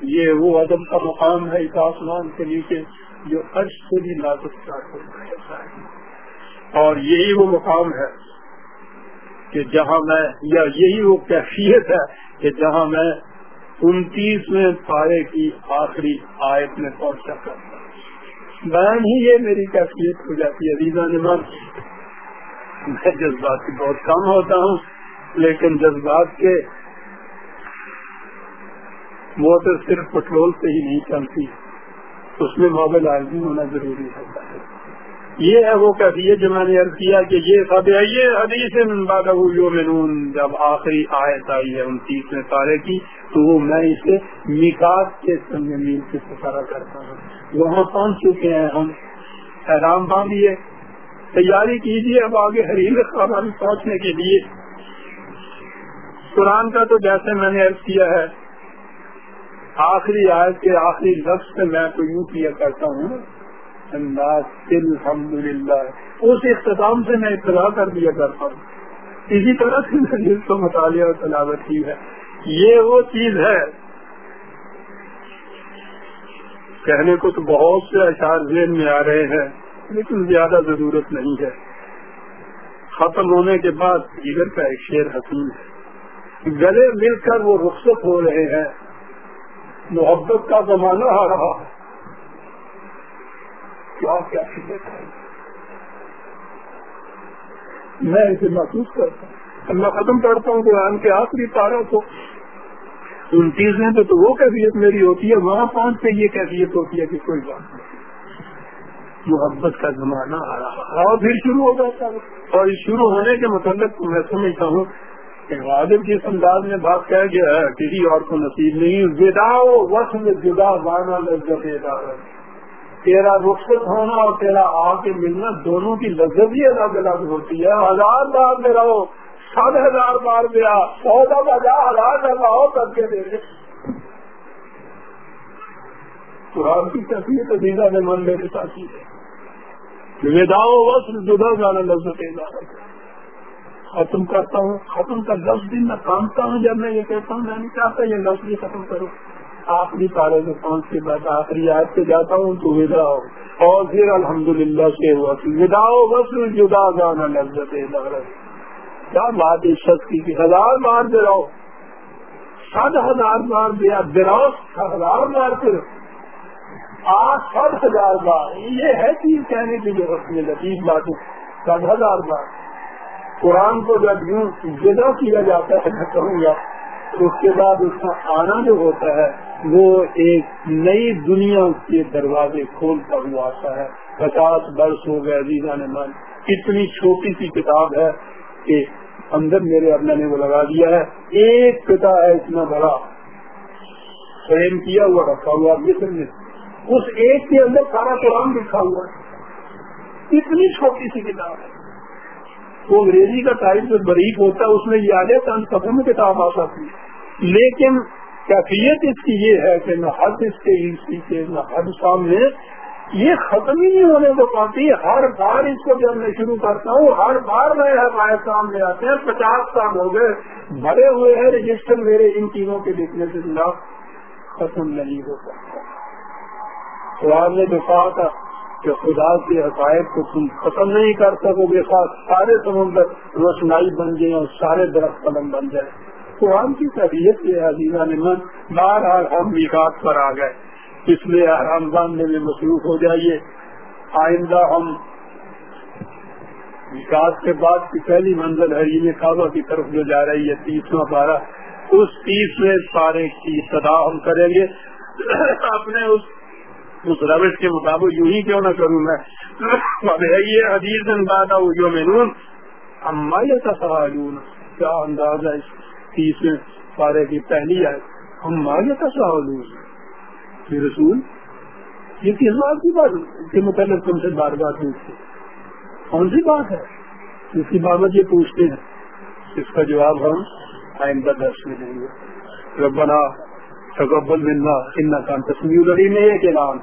یہ وہ ادب کا مقام ہے اس آسمان کے نیچے۔ جو عرش سے بھی نازک اور یہی وہ مقام ہے کہ جہاں میں، یا یہی وہ کیفیت ہے کہ جہاں میں انتیسویں پارے کی آخری آیت میں پہنچ سکتا بیان ہی یہ میری کیفیت ہو جاتی ہے ریزا نمان میں جذبات بہت کم ہوتا ہوں، لیکن جذبات کے موٹر صرف پٹرول سے ہی نہیں چلتی۔ اس میں موبائل عارضی ہونا ضروری ہوتا ہے۔ یہ ہے وہ کیفیت جو میں نے عرض کیا کہ یہ سب یہ حدیث یومنون جب آخری آیت آئی ہے انتیسویں تارے کی، تو وہ میں اسے نکاس کے میل سے سفارا کرتا ہوں۔ وہاں پہنچ چکے ہیں ہم۔ حیرام باندھیے تیاری کیجیے اب آگے حریم خبر پہنچنے کے لیے۔ قرآن کا تو جیسے میں نے عرض کیا ہے آخری آیت کے آخری لفظ سے میں تو یوں کیا کرتا ہوں الحمد للہ اس اختتام سے میں اطلاع کر دیا کرتا ہوں۔ اسی طرح سے میں جس کو مطالعہ اور تلاوت کی ہے۔ یہ وہ چیز ہے۔ کہنے کو تو بہت سے اشعار ذہن میں آ رہے ہیں، لیکن زیادہ ضرورت نہیں ہے۔ ختم ہونے کے بعد جگر کا ایک شیر حسین ہے۔ گلے مل کر وہ رخصت ہو رہے ہیں۔ محبت کا زمانہ آ رہا ہے۔ کیا کیا میں اسے محسوس کرتا ہوں۔ میں ختم کرتا ہوں قرآن کے آخری پاروں کو۔ انتیس میں تو وہ کیفیت میری ہوتی ہے، وہاں پہنچ کے یہ کیفیت ہوتی ہے کہ کوئی بات نہیں۔ محبت کا زمانہ آ رہا اور پھر شروع ہو جاتا ہے۔ اور شروع ہونے کے متعلق میں سمجھتا ہوں غالب جس انداز میں بات کہہ گیا ہے، کسی اور کو نصیب نہیں جدا وقت میں جدا بانا لذت تیرا رخصت ہونا اور تیرا آ کے ملنا دونوں کی لذت ہی الگ الگ ہوتی ہے۔ ہزار بار میں رہو سات ہزار بار میں آ سو بجا، ہزار ڈبا ہو کر کے دے دے۔ قرآن کی کیفیت عزیزہ نے من میرے ساتھی ہے۔ وداؤ وصل جدا جانا لفظ ختم کرتا ہوں، ختم کا لفظ بھی میں کامتا ہوں جب میں یہ کہتا ہوں، میں نہیں چاہتا یہ لفظ بھی ختم کروں آخری پارے میں پہنچ کے بعد آخری یاد سے جاتا ہوں تو ودا ہو۔ اور پھر الحمد للہ سے ودا ہو بس جدا گانا لفظ کیا بات اس شخص کی ہزار بار دے رہو۔ سات ہزار بار دیا دراؤ ہزار بار پھر آٹھ سات ہزار بار۔ یہ ہے چیز کہنے کی جو میں لطیف بات سات ہزار بار۔ قرآن کو جب یوں جدا کیا جاتا ہے، میں کہوں گا، تو اس کے بعد اس کا آنا جو ہوتا ہے، وہ ایک نئی دنیا کے دروازے کھولتا ہوا آتا ہے۔ پچاس برس ہو گئے عزیزہ نے من اتنی چھوٹی سی کتاب ہے کہ اندر میرے ابن نے وہ لگا دیا ہے۔ ایک پتا ہے اتنا بڑا، فریم کیا ہوا، رکھا ہوا مصر میں اس ایک کے اندر سارا قرآن لکھا ہوا ہے۔ اتنی چھوٹی سی کتاب ہے۔ وہ انگریزی کا تاریخ جو بریک ہوتا ہے، اس میں یہ آگے چند سفر میں کتاب آ سکتی ہے لیکن کیفیت اس کی یہ ہے کہ نہ حد اس کے عیسی کے، نہ حد سامنے۔ یہ ختم ہی نہیں ہونے کو پاتی ہر بار اس کو جب میں شروع کرتا ہوں، ہر بار میں ہمارے سامنے آتے ہیں۔ پچاس سال ہو گئے بھرے ہوئے ہیں، رجسٹر میرے ان چیزوں کے لکھنے سے خلاف ختم نہیں ہو سکتا۔ سوال نے جو کہا تھا کہ خدا کے حقائق کو تم ختم نہیں کر سکو گے سارے سمندر روشنائی بن جائیں اور سارے درخت قلم بن جائیں۔ قرآن کی طبیعت کے عزیزہ نے من بار ہم وکاس پر آ گئے۔ اس لیے آرام باندھنے میں مصروف ہو جائیے۔ آئندہ ہم وکاس کے بعد کی پہلی منزل ہے، یہ کعبہ کی طرف جو جا رہی ہے، تیسواں پارہ۔ اس تیسویں پارے کی صدا ہم کریں گے۔ اپنے اس اس روش کے مطابق یوں ہی کیوں نہ کروں میں؟ یہ حدیث اندازہ جو میں اما یہ تصاون کیا اندازہ اس تیسرے پارے کی پہلی آئے اما یہ تصاون رسول؟ یہ کس بات کی بات کے متعلق تم سے بار بار پوچھتے کون سی بات ہے؟ اس کی بابت یہ پوچھتے ہیں۔ اس کا جواب ہم آئندہ درس میں دیں گے۔ ربنا تقبل منا ان کا تصویر میں ایک اعلان